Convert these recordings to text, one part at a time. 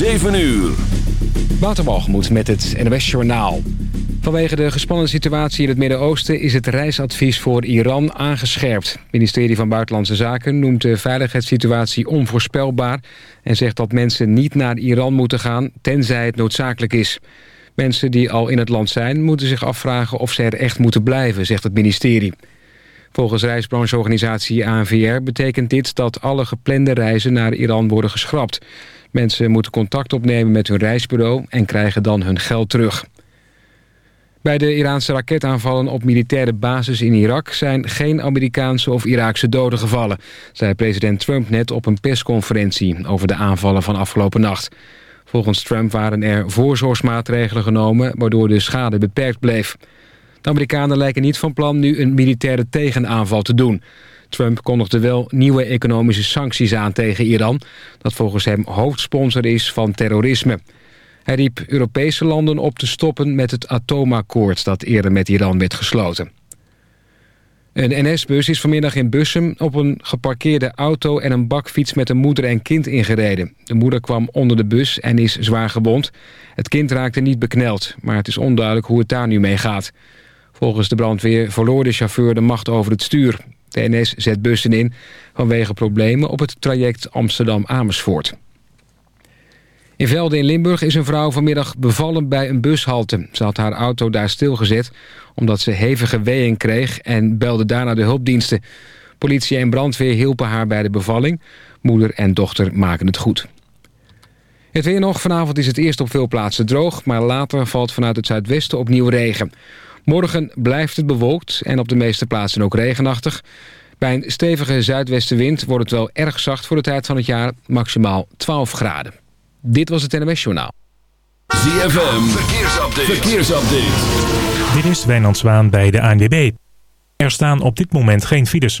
7 uur. Waterbalgemoed met het NOS Journaal. Vanwege de gespannen situatie in het Midden-Oosten... is het reisadvies voor Iran aangescherpt. Het ministerie van Buitenlandse Zaken noemt de veiligheidssituatie onvoorspelbaar... en zegt dat mensen niet naar Iran moeten gaan... tenzij het noodzakelijk is. Mensen die al in het land zijn... moeten zich afvragen of ze er echt moeten blijven, zegt het ministerie. Volgens reisbrancheorganisatie ANVR betekent dit dat alle geplande reizen naar Iran worden geschrapt... Mensen moeten contact opnemen met hun reisbureau en krijgen dan hun geld terug. Bij de Iraanse raketaanvallen op militaire bases in Irak... zijn geen Amerikaanse of Iraakse doden gevallen... zei president Trump net op een persconferentie... over de aanvallen van afgelopen nacht. Volgens Trump waren er voorzorgsmaatregelen genomen... waardoor de schade beperkt bleef. De Amerikanen lijken niet van plan nu een militaire tegenaanval te doen... Trump kondigde wel nieuwe economische sancties aan tegen Iran... dat volgens hem hoofdsponsor is van terrorisme. Hij riep Europese landen op te stoppen met het atoomakkoord... dat eerder met Iran werd gesloten. Een NS-bus is vanmiddag in Bussum op een geparkeerde auto... en een bakfiets met een moeder en kind ingereden. De moeder kwam onder de bus en is zwaar gewond. Het kind raakte niet bekneld, maar het is onduidelijk hoe het daar nu mee gaat. Volgens de brandweer verloor de chauffeur de macht over het stuur. De NS zet bussen in vanwege problemen op het traject Amsterdam-Amersfoort. In Velde in Limburg is een vrouw vanmiddag bevallen bij een bushalte. Ze had haar auto daar stilgezet omdat ze hevige weeën kreeg... en belde daarna de hulpdiensten. Politie en brandweer hielpen haar bij de bevalling. Moeder en dochter maken het goed. Het weer nog. Vanavond is het eerst op veel plaatsen droog... maar later valt vanuit het zuidwesten opnieuw regen. Morgen blijft het bewolkt en op de meeste plaatsen ook regenachtig. Bij een stevige zuidwestenwind wordt het wel erg zacht voor de tijd van het jaar, maximaal 12 graden. Dit was het NMS Journaal. ZFM, verkeersupdate. verkeersupdate. Dit is Wijnand Zwaan bij de ANWB. Er staan op dit moment geen files.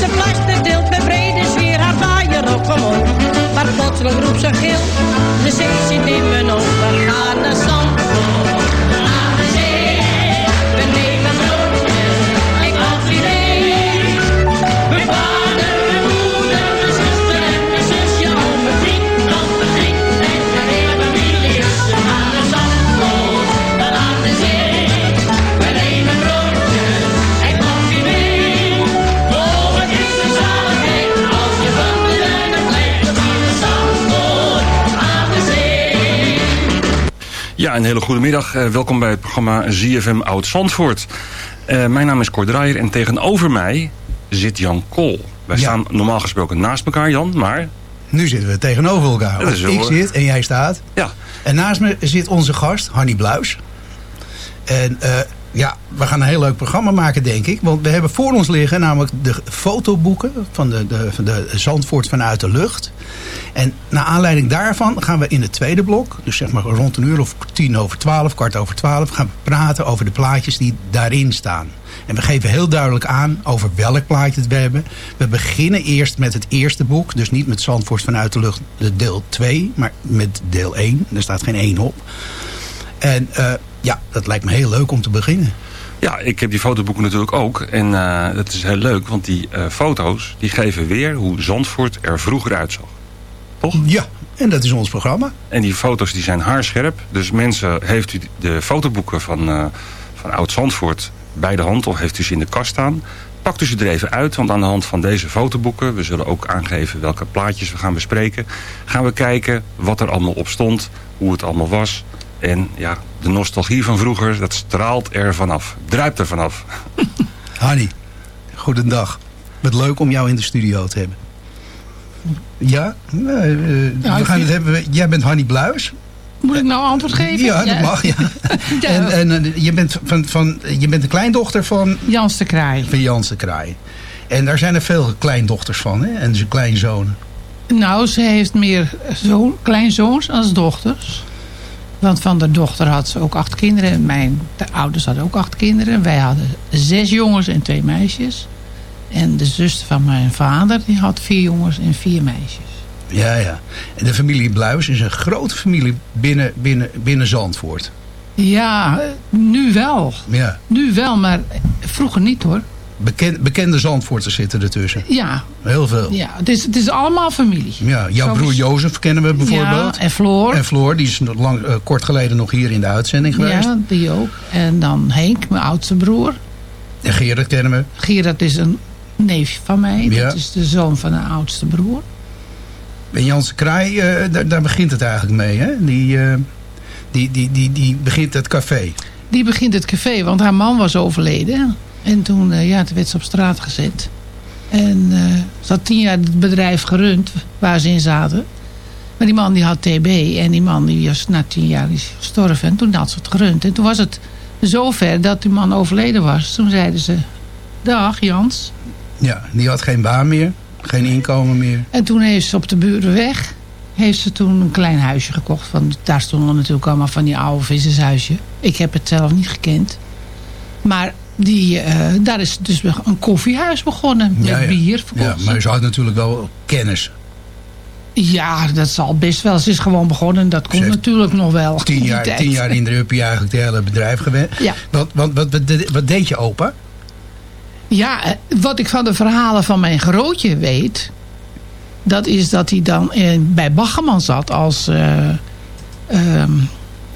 Ze plaster deelt met brede sfeer haar vaaier op komen, Maar plotseling roept ze gil, de zee zit in me nog. Een hele goede middag. Eh, welkom bij het programma ZFM Oud Zandvoort. Eh, mijn naam is Cor Draaier en tegenover mij zit Jan Kool. Wij staan normaal gesproken naast elkaar, Jan, maar... Nu zitten we tegenover elkaar. Dat is wel- ik zit en jij staat. Ja. En naast me zit onze gast, Hanny Bluis. En eh, ja, we gaan een heel leuk programma maken, denk ik. Want we hebben voor ons liggen namelijk de fotoboeken van de, de, van de Zandvoort vanuit de lucht. En naar aanleiding daarvan gaan we in het tweede blok, dus zeg maar rond een uur of tien over twaalf, kwart over twaalf, gaan we praten over de plaatjes die daarin staan. En we geven heel duidelijk aan over welk plaatje we hebben. We beginnen eerst met het eerste boek. Dus niet met Zandvoort vanuit de lucht de deel 2, maar met deel 1. Er staat geen 1 op. En eh, ja, dat lijkt me heel leuk om te beginnen. Ja, ik heb die fotoboeken natuurlijk ook. En eh, dat is heel leuk, want die eh, foto's die geven weer hoe Zandvoort er vroeger uitzag. Toch? Ja, en dat is ons programma. En die foto's die zijn haarscherp. Dus mensen, heeft u de fotoboeken van, eh, van Oud Zandvoort bij de hand of heeft u ze in de kast staan? Pakt u ze er even uit, want aan de hand van deze fotoboeken... we zullen ook aangeven welke plaatjes we gaan bespreken... gaan we kijken wat er allemaal op stond, hoe het allemaal was... En ja, de nostalgie van vroeger, dat straalt er vanaf. Druipt er vanaf. Hanny, goedendag. Wat leuk om jou in de studio te hebben. Ja, eh, Ja, we gaan vind- het hebben. Jij bent Hanny Bluis. Moet ik nou antwoord geven? Ja, dat mag. Ja. Ja. En, en eh, je, bent van, van, je bent de kleindochter van... Jans de Kraai. Van Jans de Kraai. En daar zijn er veel kleindochters van, hè? En zijn kleinzoon. Nou, ze heeft meer zo, kleinzoons als dochters. Want van de dochter had ze ook acht kinderen. Mijn de ouders hadden ook acht kinderen. Wij hadden zes jongens en twee meisjes. En de zuster van mijn vader die had vier jongens en vier meisjes. Ja, ja. En de familie Bluis is een grote familie binnen, binnen, binnen Zandvoort. Ja, nu wel. Ja. Nu wel, maar vroeger niet hoor. Beken, bekende Zandvoorters zitten ertussen. Ja, Heel veel. ja het, is, het is allemaal familie. Ja, jouw Zo broer is- Jozef kennen we bijvoorbeeld. Ja, en Floor. En Floor, die is nog lang, eh, kort geleden nog hier in de uitzending geweest. Ja, die ook. En dan Henk, mijn oudste broer. En Gerard kennen we. Gerard is een neefje van mij. Ja. Dat is de zoon van de oudste broer. En Janse Kraai, eh, daar, daar begint het eigenlijk mee. Hè? Die, eh, die, die, die, die begint het café. Die begint het café, want haar man was overleden. En toen, eh, ja, toen werd ze op straat gezet. En eh, ze had tien jaar het bedrijf gerund waar ze in zaten. Maar die man die had TB en die man die was na tien jaar is gestorven. En toen had ze het gerund. En toen was het zover dat die man overleden was. Toen zeiden ze, dag Jans. Ja, die had geen baan meer. Geen inkomen meer. En toen heeft ze op de burenweg heeft ze toen een klein huisje gekocht. Van, daar stonden natuurlijk allemaal van die oude vissershuisje. Ik heb het zelf niet gekend. Maar die, eh, daar is dus een koffiehuis begonnen. Met Ja, ja. bier Ja, maar ze had natuurlijk wel kennis. Ja, dat zal best wel. Ze is gewoon begonnen. Dat komt natuurlijk nog wel. Tien jaar, tien jaar in de uppie eigenlijk het hele bedrijf gewerkt. Ja. Wat, wat, wat, wat, deed je opa? Ja, eh, wat ik van de verhalen van mijn grootje weet... dat is dat hij dan bij Baggerman zat als... eh, ehm,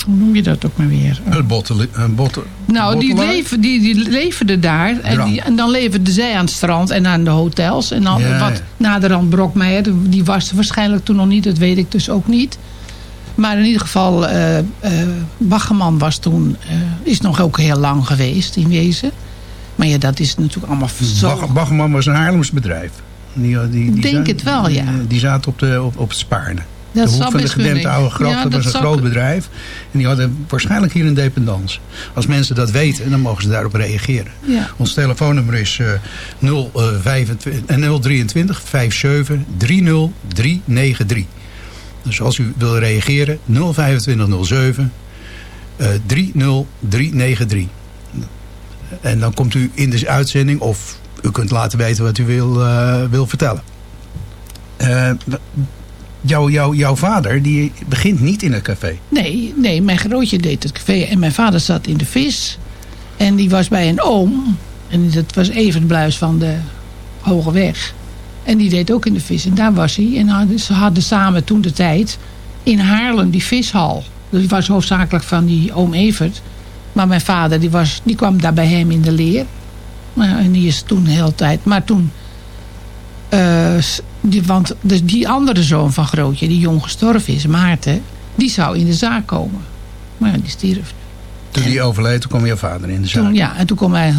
hoe noem je dat ook maar weer? Een bottelen. Een botten, Nou, die, leven, die, die leverde daar. En, die, en dan leverden zij aan het strand en aan de hotels. En dan Ja, wat naderhand Brokmeijer. Die was er waarschijnlijk toen nog niet. Dat weet ik dus ook niet. Maar in ieder geval, Baggerman was toen, eh, is nog ook heel lang geweest in wezen. Maar ja, dat is natuurlijk allemaal zo... Was een Haarlems bedrijf. Die, die, denk het wel, ja. Die, die zaten op, de, op, op het Spaarne. Dat de hoek van de gedempte oude gracht, Ja, dat dat was een zou groot bedrijf. En die hadden waarschijnlijk hier een dependance. Als mensen dat weten, dan mogen ze daarop reageren. Ja. Ons telefoonnummer is eh 025, eh, 023 57 30 393. Dus als u wil reageren, 02507 eh 30393. En dan komt u in de uitzending of u kunt laten weten wat u wil, eh, wil vertellen. Eh, jouw, jouw, jouw vader die begint niet in het café. Nee, nee, mijn grootje deed het café en mijn vader zat in de vis. En die was bij een oom. En dat was Evert Bluis van de Hoge Weg. En die deed ook in de vis. En daar was hij. En ze hadden samen toen de tijd in Haarlem die vishal. Die was hoofdzakelijk van die oom Evert. Maar mijn vader die was, die kwam daar bij hem in de leer. En die is toen de hele tijd. Maar toen... eh, die, want dus die andere zoon van Grootje, die jong gestorven is, Maarten... die zou in de zaak komen. Maar ja, die stierf. Toen die overleed, toen kwam jouw vader in de zaak. Toen, ja, en toen kon mijn,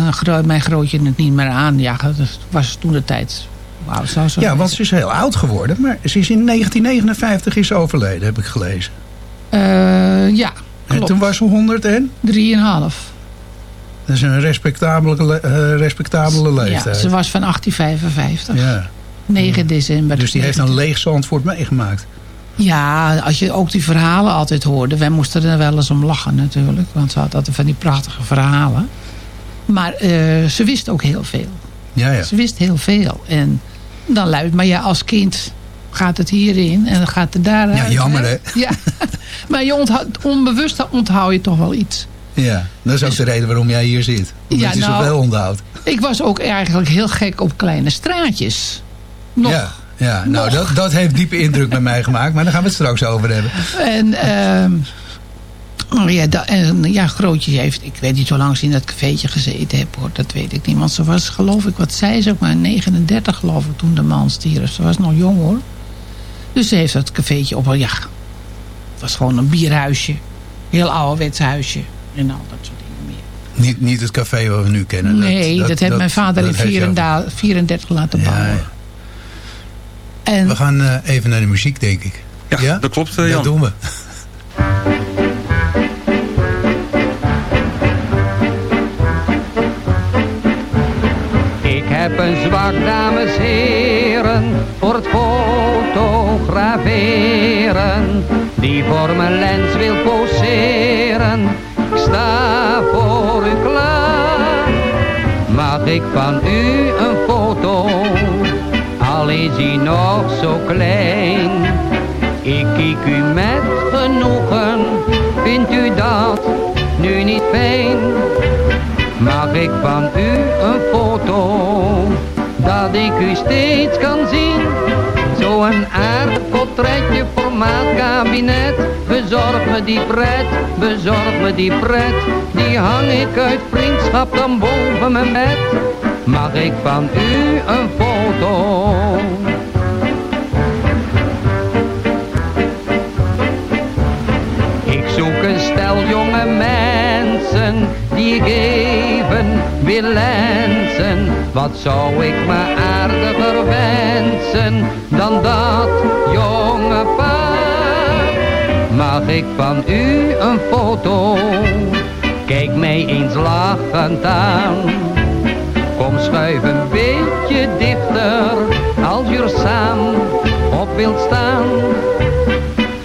mijn grootje het niet meer aan. Ja, dat was toen de tijd. Wauw, zou zo Ja, want ze is heel oud geworden. Maar ze is in 1959 is overleden, heb ik gelezen. Eh, ja, En klopt. toen was ze 100 en? Drieënhalf. Dat is een respectabele, le- eh, respectabele Ja, leeftijd. ze was van 1855. Ja. 9 december. Dus die heeft een leeg Zandvoort meegemaakt. Ja, als je ook die verhalen altijd hoorde. Wij moesten er wel eens om lachen natuurlijk. Want ze had altijd van die prachtige verhalen. Maar eh, ze wist ook heel veel. Ja, ja. Ze wist heel veel. En dan luidt. Maar ja, als kind gaat het hierin en dan gaat het daaruit. Ja, jammer, hè? Ja. Maar je onbewust onthoud je toch wel iets. Ja, dat is ook de reden waarom jij hier zit. Omdat Ja, je nou- zoveel onthoudt. Ik was ook eigenlijk heel gek op kleine straatjes. Nog. Ja, ja nou dat, dat heeft diepe indruk bij mij gemaakt. Maar daar gaan we het straks over hebben. En, ehm oh ja, da- en ja, Grootje heeft, ik weet niet hoe lang ze in dat cafeetje gezeten heeft hoor, dat weet ik niet. Want ze was geloof ik, wat zei ze ook maar, 39 geloof ik toen de man stierf. Ze was nog jong hoor. Dus ze heeft dat cafeetje op, ja, het was gewoon een bierhuisje. Heel ouderwets huisje en al dat soort dingen meer. Niet, niet het café wat we nu kennen. nee, dat, heeft mijn vader dat in heeft jou- 34, 34 laten Ja, bouwen. ja. En, We gaan eh, even naar de muziek, denk ik. Ja, dat klopt, eh, Dat Jan. doen we. Ik heb een zwak, dames heren, voor het fotograferen. Die voor mijn lens wil poseren. Ik sta voor u klaar. Mag ik van u een is hij nog zo klein. Ik kijk u met genoegen, vindt u dat nu niet fijn? Mag ik van u een foto, dat ik u steeds kan zien? Zo'n aardig portretje, formaat kabinet. Bezorg me die pret, bezorg me die pret. Die hang ik uit vriendschap dan boven mijn bed. Mag ik van u een foto? Ik zoek een stel jonge mensen die ik even wil lensen. Wat zou ik me aardiger wensen dan dat jonge paar? Mag ik van u een foto? Kijk mij eens lachend aan. Kom schuif een beetje dichter als je er samen op wilt staan.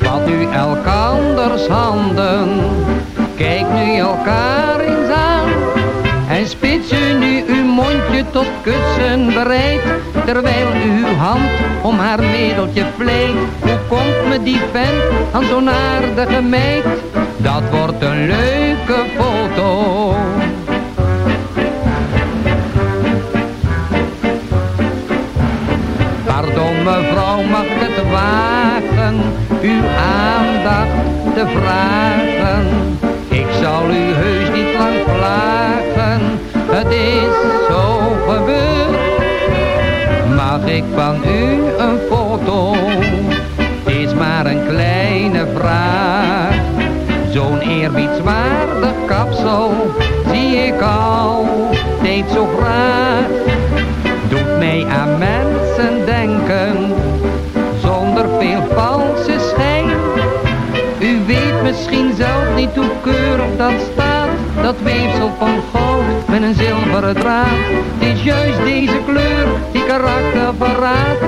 Vat u elkanders handen, kijk nu elkaar eens aan. En spits u nu uw mondje tot kussen bereid, terwijl u uw hand om haar middeltje vleet. Hoe komt me die vent aan zo'n aardige meid? Dat wordt een leuke foto. Uw aandacht te vragen? Ik zal u heus niet lang plagen, het is zo gebeurd. Mag ik van u een foto? Het is maar een kleine vraag. Zo'n eerbiedswaardig kapsel dat weefsel van goud met een zilveren draad. Het is juist deze kleur die karakter verraadt.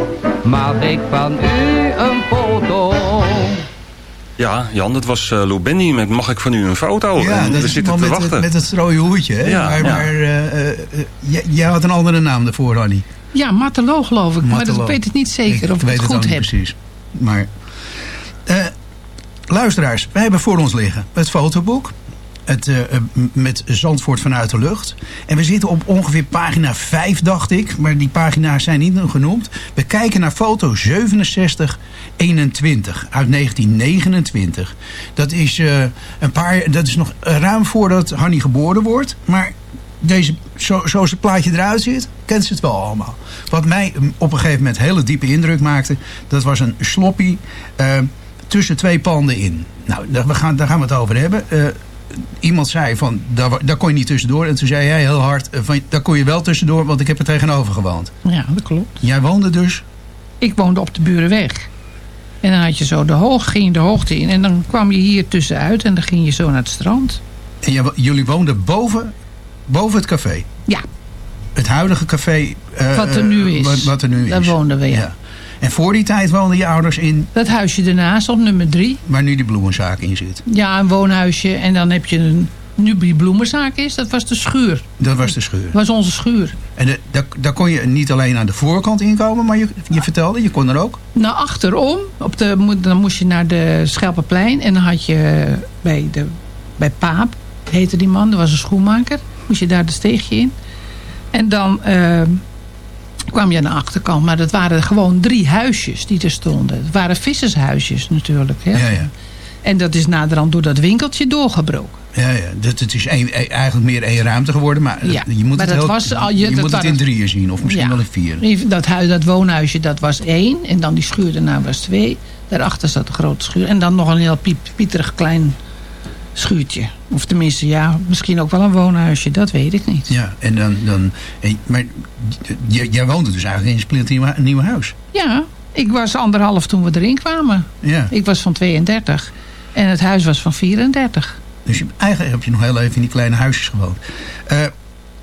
Mag ik van u een foto? Ja, Jan, dat was eh Lou Benny met Mag ik van u een foto? Ja, En dat we is zitten te met, wachten. het- met het strooie hoedje. Hè? Ja, maar ja. maar eh, eh, jij, had een andere naam ervoor, Hanny. ja, Matelo geloof ik. Maar dat Matelo. weet ik niet zeker Ik of ik het het goed heb. precies. Maar luisteraars, wij hebben voor ons liggen het fotoboek. Het, eh, eh, met Zandvoort vanuit de lucht. En we zitten op ongeveer pagina 5, dacht ik. Maar die pagina's zijn niet genoemd. We kijken naar foto 6721 uit 1929. Dat is, eh, een paar, dat is nog ruim voordat Hanny geboren wordt. Maar deze, zo, zoals het plaatje eruit ziet, kent ze het wel allemaal. Wat mij mm, op een gegeven moment hele diepe indruk maakte... dat was een sloppy tussen twee panden in. Nou, daar, gaan, daar gaan we het over hebben. Iemand zei van, daar, daar kon je niet tussendoor. En toen zei jij heel hard, eh, van, daar kon je wel tussendoor... want ik heb er tegenover gewoond. Ja, dat klopt. Jij woonde dus... Ik woonde op de Burenweg. En dan had je zo de hoog, ging je de hoogte in. En dan kwam je hier tussenuit en dan ging je zo naar het strand. En jij jullie woonden boven, boven het café. Ja. Het huidige café. eh, Wat er nu eh, is. Wat, wat er nu Daar is. woonden we, ja. En voor die tijd woonden je ouders in, Dat huisje ernaast op nummer drie. waar nu die bloemenzaak in zit. Ja, een woonhuisje. En dan heb je een... Nu die bloemenzaak is, dat was de schuur. Dat was de schuur. Dat was onze schuur. En de- daar, daar kon je niet alleen aan de voorkant inkomen, maar je, je vertelde, je kon er ook. Nou, achterom, op de, dan moest je naar de Schelpenplein. En dan had je bij, de, bij Paap, heette die man, dat was een schoenmaker. Moest je daar de steegje in. En dan eh, kwam je aan de achterkant. Maar dat waren gewoon drie huisjes die er stonden. Het waren vissershuisjes natuurlijk. Hè? Ja, ja. En dat is naderhand door dat winkeltje doorgebroken. Ja, ja. Dat, het is één- eigenlijk meer één ruimte geworden, maar Ja, je moet maar het, dat heel- was al- je- moet het in drieën zien, of misschien Ja. wel in vier. Dat, huis, dat woonhuisje, dat was één. En dan die schuur daarna was twee. Daarachter zat een grote schuur. En dan nog een heel piep, pieterig klein schuurtje. Of tenminste, ja, misschien ook wel een woonhuisje. Dat weet ik niet. Ja, en dan, dan en, maar jij woonde dus eigenlijk in een splinternieuw nieuw huis. Ja, ik was anderhalf toen we erin kwamen. Ja. Ik was van 32. En het huis was van 34. Dus je, eigenlijk heb je nog heel even in die kleine huisjes gewoond. Eh,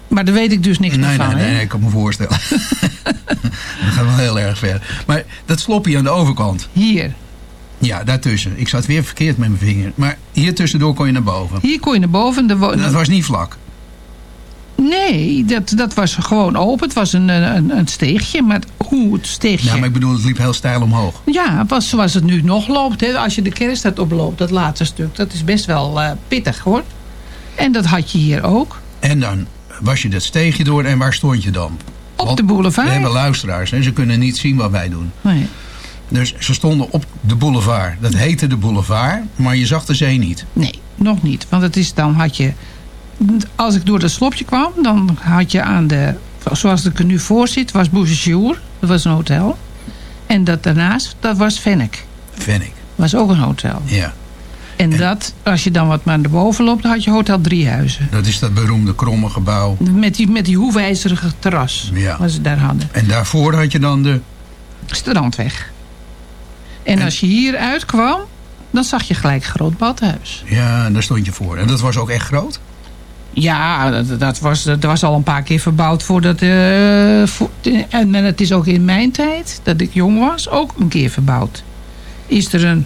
Maar daar weet ik dus niks nee, meer nee, van. nee, hè? nee, ik kan me voorstellen. dat gaat wel heel erg ver. Maar dat sloppie aan de overkant. Hier. Ja, daartussen. Ik zat weer verkeerd met mijn vinger. Maar hier tussendoor kon je naar boven. Hier kon je naar boven. De Dat was niet vlak. Nee, dat, dat was gewoon open. Het was een, een, een steegje. Maar hoe het steegje... Ja, maar ik bedoel, het liep heel steil omhoog. Ja, was zoals het nu nog loopt. Hè. Als je de kerststad oploopt, dat laatste stuk, dat is best wel eh, pittig hoor. En dat had je hier ook. En dan was je dat steegje door en waar stond je dan? Op de boulevard. We hebben luisteraars en ze kunnen niet zien wat wij doen. Nee. Dus ze stonden op de boulevard. Dat heette de boulevard, maar je zag de zee niet. Nee, nog niet. Want het is, dan had je... Als ik door dat slopje kwam, dan had je aan de... Zoals ik er nu voor zit, was Bouchejour. Dat was een hotel. En dat daarnaast, dat was Vennek. Vennik. was ook een hotel. Ja. En, dat, als je dan wat maar naar boven loopt, dan had je Hotel Driehuizen. Dat is dat beroemde kromme gebouw. Met die, met die hoefijzerige terras. Ja. Wat ze daar hadden. En daarvoor had je dan de... Strandweg. En, als je hier uitkwam, dan zag je gelijk een groot badhuis. Ja, daar stond je voor. En dat was ook echt groot? Ja, dat, dat, was, dat was al een paar keer verbouwd voordat... eh voor, en het is ook in mijn tijd, dat ik jong was, ook een keer verbouwd. Is er een...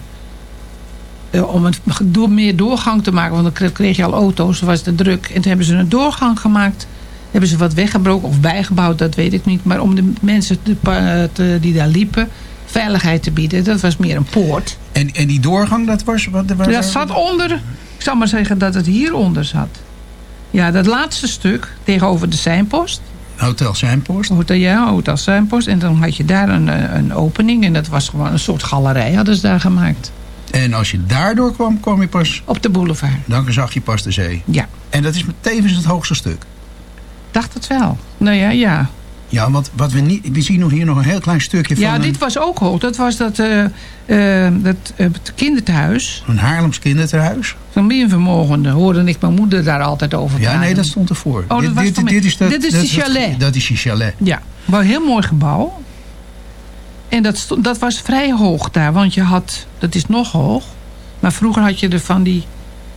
eh, om het door, meer doorgang te maken, want dan kreeg- je al auto's, was het druk. En toen hebben ze een doorgang gemaakt. Hebben ze wat weggebroken of bijgebouwd, dat weet ik niet. Maar om de mensen te, pa- te- die daar liepen, veiligheid te bieden. Dat was meer een poort. En, en die doorgang, dat was... Wat, waar, Dat zat onder, ik zal maar zeggen dat het hieronder zat. Ja, dat laatste stuk tegenover de seinpost. Hotel Seinpost. Hotel, ja, Hotel Seinpost. En dan had je daar een, eh, een opening. En dat was gewoon een soort galerij hadden ze daar gemaakt. En als je daardoor kwam, kwam je pas... Op de boulevard. Dan zag je pas de zee. Ja. En dat is tevens het hoogste stuk. Dacht het wel. Nou ja, ja. Ja, want wat we niet... We zien nog hier nog een heel klein stukje van Ja, een, dit was ook hoog. Dat was dat, eh, dat het kinderthuis. een Haarlems kinderthuis. Zo'n minvermogende hoorde ik mijn moeder daar altijd over Ja, nee, dat stond ervoor. Oh, dat dit, was dit, van dit is, dat, Dit is dat die chalet. Dat is die chalet. Ja, maar een heel mooi gebouw. En dat, stond, dat was vrij hoog daar, want je had, dat is nog hoog. Maar vroeger had je er van die,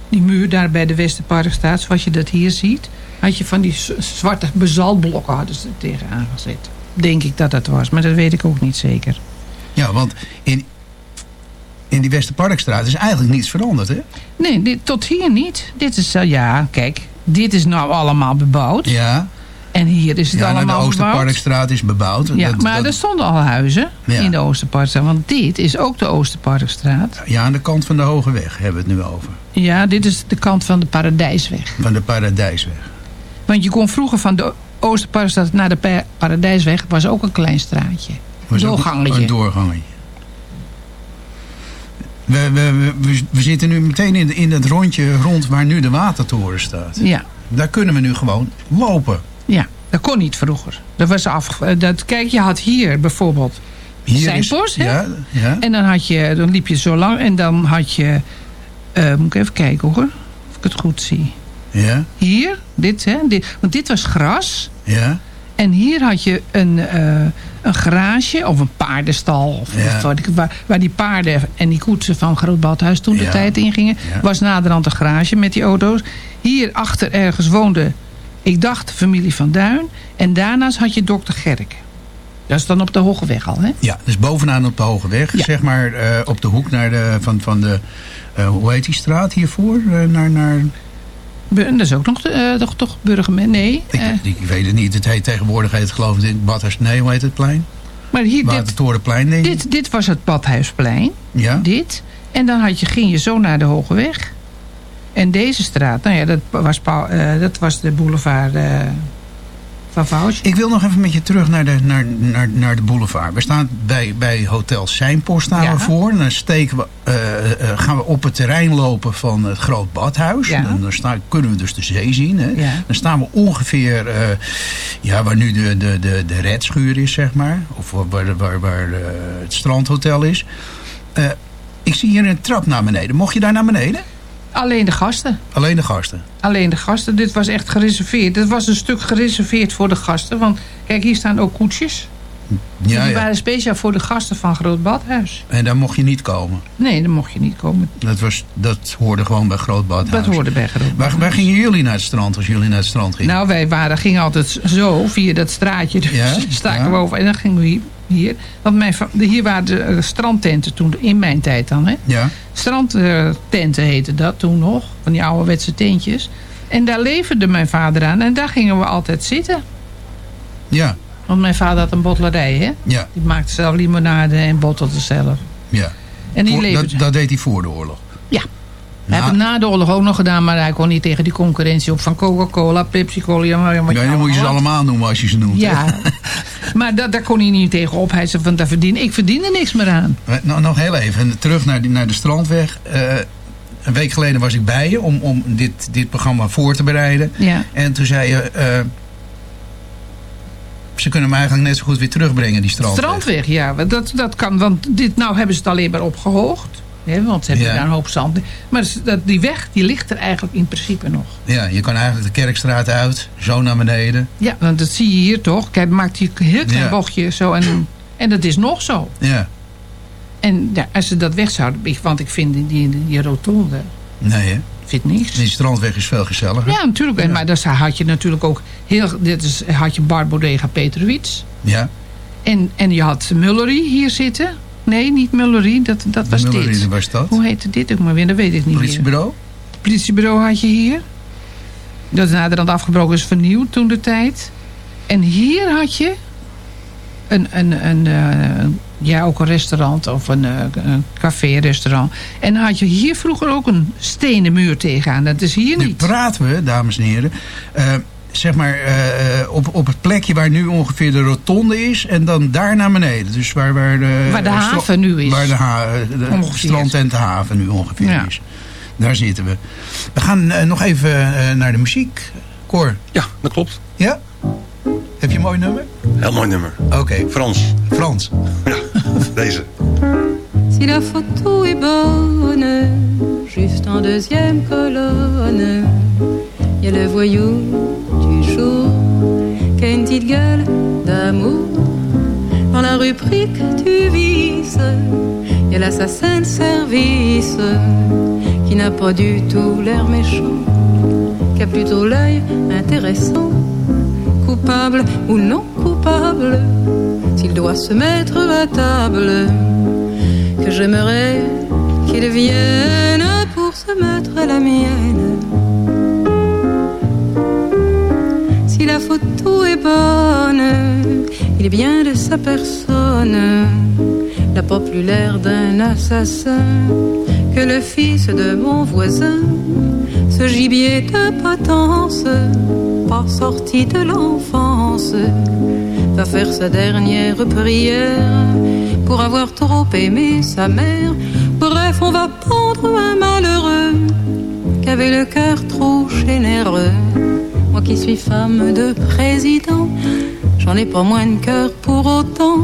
die muur daar bij de Westerparkstraat, zoals je dat hier ziet. Had je van die zwarte bezaltblokken hadden ze er tegenaan gezet. Denk ik dat dat was, maar dat weet ik ook niet zeker. Ja, want in, in die Westerparkstraat is eigenlijk niets veranderd, hè? Nee, dit, tot hier niet. Dit is, eh, ja, kijk, dit is nou allemaal bebouwd. Ja. En hier is het Ja, nou, de allemaal. Oosterparkstraat is bebouwd. Ja, Dat- maar dat- er stonden al huizen Ja. in de Oosterparkstraat. Want dit is ook de Oosterparkstraat. Ja, aan de kant van de Hoge Weg hebben we het nu over. Ja, dit is de kant van de Paradijsweg. Van de Paradijsweg. Want je kon vroeger van de Oosterparkstraat naar de Pa- Paradijsweg... was ook een klein straatje. Was Doorgangetje. Een doorgangetje. We, we, we, we, zitten nu meteen in, in het rondje rond waar nu de watertoren staat. Ja. Daar kunnen we nu gewoon lopen. Ja, dat kon niet vroeger. Dat was af, dat, kijk, je had hier bijvoorbeeld Hier is- Seinfors, hè? ja, ja. En dan, had je, dan liep je zo lang en dan had je... eh, moet ik even kijken hoor, of ik het goed zie. Ja, Hier, dit, hè, dit, want dit was gras. ja. En hier had je een, eh, een garage of een paardenstal. Of, Ja. waar, waar die paarden en die koetsen van Groot Badhuis toen de Ja. tijd ingingen. Ja. Was naderhand een garage met die auto's. Hier achter ergens woonde, ik dacht, de familie van Duin. En daarnaast had je dokter Gerk. Dat is dan op de Hoogeweg al, hè? Ja, dus bovenaan op de Hoge Weg. Zeg maar eh, op de hoek naar de, van, van de... eh, hoe heet die straat hiervoor? Naar, naar, Dat is ook nog, de, eh, toch, toch burgemeester? Nee. ik, eh, ik weet het niet. Het heet tegenwoordig heet het geloof ik in Badhuis. Nee, hoe heet het plein? maar hier, dit, Watertorenplein denk ik. dit, dit was het Badhuisplein. Ja. Dit. En dan had je, ging je zo naar de Hogeweg. En deze straat, nou ja, dat was, Paul- eh, dat was de boulevard eh. Ik wil nog even met je terug naar de, naar, naar, naar de boulevard. We staan bij, bij Hotel Seinpost staan Ja. we voor. En dan steken we, eh, eh, gaan we op het terrein lopen van het Groot Badhuis. Ja. Dan, dan staan, kunnen we dus de zee zien. Hè. Ja. Dan staan we ongeveer eh, ja, waar nu de, de, de, de redschuur is, zeg maar. Of waar, waar, waar, eh, het strandhotel is. Eh, ik zie hier een trap naar beneden. Mocht je daar naar beneden? Alleen de gasten. Alleen de gasten. Alleen de gasten. Dit was echt gereserveerd. Dit was een stuk gereserveerd voor de gasten. Want kijk, hier staan ook koetsjes. Ja, die ja. waren speciaal voor de gasten van Groot Badhuis. En daar mocht je niet komen. Nee, dan mocht je niet komen. Dat, was, dat hoorde gewoon bij Groot Badhuis. Dat hoorde bij Groot Waar, waar gingen jullie naar het strand als jullie naar het strand gingen? Nou, wij waren, gingen altijd zo via dat straatje. Dus Ja, staken we over. En dan gingen we hier. Hier. Want mijn, hier waren de eh, strandtenten toen, in mijn tijd dan. Hè? Ja. Strandtenten heette dat toen nog. Van die ouderwetse tentjes. En daar leverde mijn vader aan. En daar gingen we altijd zitten. Ja, Want mijn vader had een bottlerij, hè? ja, Die maakte zelf limonade en bottelde zelf. ja. En die Voor- leverde... dat, dat deed hij voor de oorlog. Ja. Hij heeft het na de oorlog ook nog gedaan, maar hij kon niet tegen die concurrentie op van Coca-Cola, Pepsi-Cola. Ja, maar, maar, Nee, dan moet je ze allemaal noemen als je ze noemt. Ja, maar dat, daar kon hij niet tegen op. Hij zei van, daar verdien, ik verdien er niks meer aan. Eh, Nou, nog heel even, terug naar, die, naar de strandweg. Eh, een week geleden was ik bij je om, om dit, dit programma voor te bereiden. Ja. En toen zei je... eh, ze kunnen me eigenlijk net zo goed weer terugbrengen, die strandweg. Strandweg, ja, dat, dat kan. Want dit, nou hebben ze het alleen maar opgehoogd. Want ze hebben Ja. daar een hoop zand. Maar die weg, die ligt er eigenlijk in principe nog. Ja, je kan eigenlijk de Kerkstraat uit, zo naar beneden. Ja, want dat zie je hier toch. Kijk, maakt hij een heel klein Ja. bochtje zo. En, en dat is nog zo. Ja, En ja, als ze dat weg zouden... Want ik vind die, die, die rotonde... nee hè. vind niks. Die strandweg is veel gezelliger. Ja, natuurlijk. En, maar daar had je natuurlijk ook heel... Dit is, had je Bar Bodega Peterwits. Ja, En, en je had Mullery hier zitten. Nee, niet Mullery. Dat, dat was Mullery, dit. waar was dat? Hoe heette dit ook maar weer? Dat weet ik niet meer. politiebureau. Politiebureau had je hier. Dat is naderhand afgebroken is vernieuwd toen de tijd. En hier had je een, een, een, eh, ja, ook een restaurant of een, eh, een café-restaurant. En dan had je hier vroeger ook een stenen muur tegenaan. Dat is hier Nu niet. praten we, dames en heren, eh, zeg maar eh, eh, op, op het plekje waar nu ongeveer de rotonde is en dan daar naar beneden. Dus waar, waar de, Waar de eh, haven nu is. Waar de, ha de strand en de haven nu ongeveer Ja. is. Daar zitten we. We gaan eh, nog even eh, naar de muziek. Cor, Ja, dat klopt. ja? Heb je een mooi nummer? Heel mooi nummer. Oké, Frans. Frans. Ja, deze. Si la photo est bonne, juste en deuxième colonne, il y a le voyou jour qui a une petite gueule d'amour. Dans la rubrique du vice, il y a l'assassin de service qui n'a pas du tout l'air méchant, qui a plutôt l'œil intéressant, coupable ou non coupable, s'il doit se mettre à table que j'aimerais qu'il vienne pour se mettre à la mienne. La la photo est bonne, il est bien de sa personne. Plus l'air d'un assassin que le fils de mon voisin. Ce gibier de potence, pas sorti de l'enfance, va faire sa dernière prière pour avoir trop aimé sa mère. Bref, on va pendre un malheureux qui avait le cœur trop généreux. Moi qui suis femme de président, j'en ai pas moins de cœur pour autant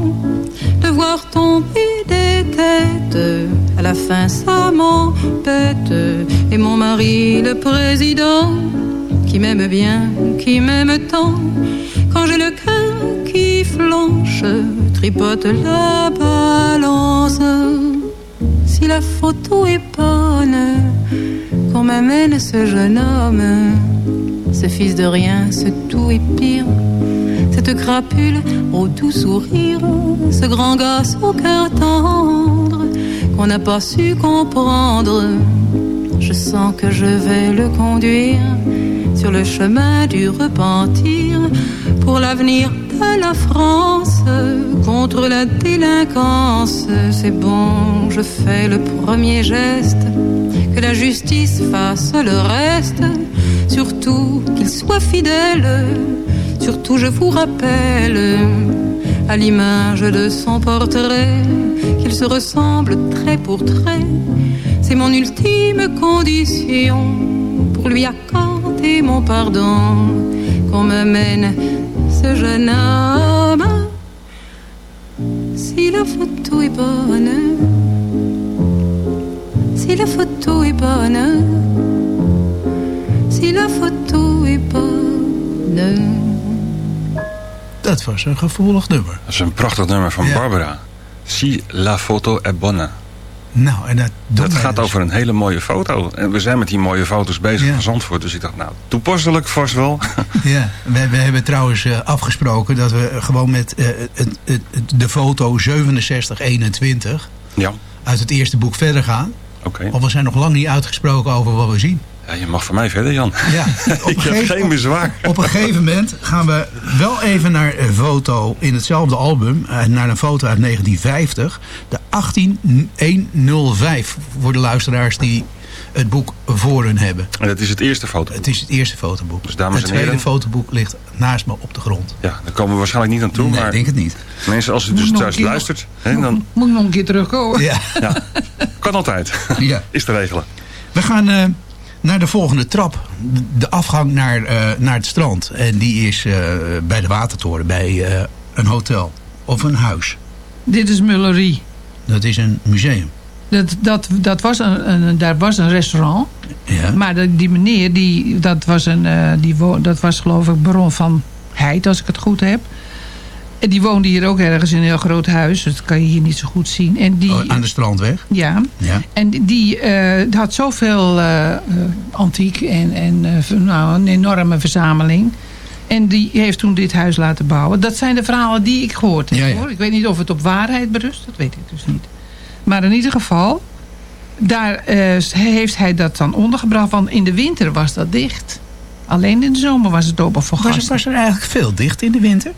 de voir tomber des têtes. À la fin, ça m'embête. Et mon mari, le président, qui m'aime bien, qui m'aime tant, quand j'ai le cœur qui flanche, tripote la balance. Si la photo est bonne, qu'on m'amène ce jeune homme, ce fils de rien, ce tout est pire. Cette crapule au doux sourire, ce grand gosse au cœur tendre, qu'on n'a pas su comprendre. Je sens que je vais le conduire sur le chemin du repentir pour l'avenir de la France contre la délinquance. C'est bon, je fais le premier geste, que la justice fasse le reste, surtout qu'il soit fidèle. Surtout je vous rappelle, à l'image de son portrait, qu'il se ressemble trait pour trait. C'est mon ultime condition pour lui accorder mon pardon, qu'on me mène ce jeune homme. Si la photo est bonne, si la photo est bonne, la photo est bonne. Dat was een gevoelig nummer. Dat is een prachtig nummer van Ja. Barbara. Si la foto è buona. Nou, en dat, wij gaat dus. over een hele mooie foto. En we zijn met die mooie foto's bezig Ja. van Zandvoort. Dus ik dacht, nou, toepasselijk vast wel. Ja, we, we hebben trouwens eh, afgesproken dat we gewoon met eh, het, het, het- de foto 6721 ja, uit het eerste boek verder gaan. oké. Want we zijn nog lang niet uitgesproken over wat we zien. Ja, je mag van mij verder, Jan. Ja, ik heb gegeven- geen bezwaar. Op een gegeven moment gaan we wel even naar een foto in hetzelfde album. eh, Naar een foto uit 1950. De 18105 voor de luisteraars die het boek voor hun hebben. En dat is het eerste foto. Het is het eerste fotoboek. Dus dames het en tweede heren. fotoboek ligt naast me op de grond. Ja, daar komen we waarschijnlijk niet aan toe. Nee, maar ik denk het niet. mensen, als u dus thuis keer- luistert, hè, dan Moet ik nog een keer terugkomen? Ja. ja, kan altijd. Ja. Is te regelen. We gaan eh, naar de volgende trap. De afgang naar, eh, naar het strand. En die is eh, bij de Watertoren, bij eh, een hotel of een huis. Dit is Mullerie. Dat is een museum. Dat, dat, dat was een, een, daar was een restaurant. Ja. Maar de- die meneer, die, dat, was een, die wo- dat was geloof ik Baron van Heid, als ik het goed heb. En die woonde hier ook ergens in een heel groot huis. Dat kan je hier niet zo goed zien. En die, Oh, aan de strandweg. ja. Ja. En die eh, had zoveel eh, eh, antiek en, en eh, nou, een enorme verzameling. En die heeft toen dit huis laten bouwen. Dat zijn de verhalen die ik gehoord heb. Ja, ja. Hoor. Ik weet niet of het op waarheid berust. Dat weet ik dus niet. Maar in ieder geval, daar eh, heeft hij dat dan ondergebracht. Want in de winter was dat dicht. Alleen in de zomer was het open voor Was, gasten. was er eigenlijk veel dicht in de winter?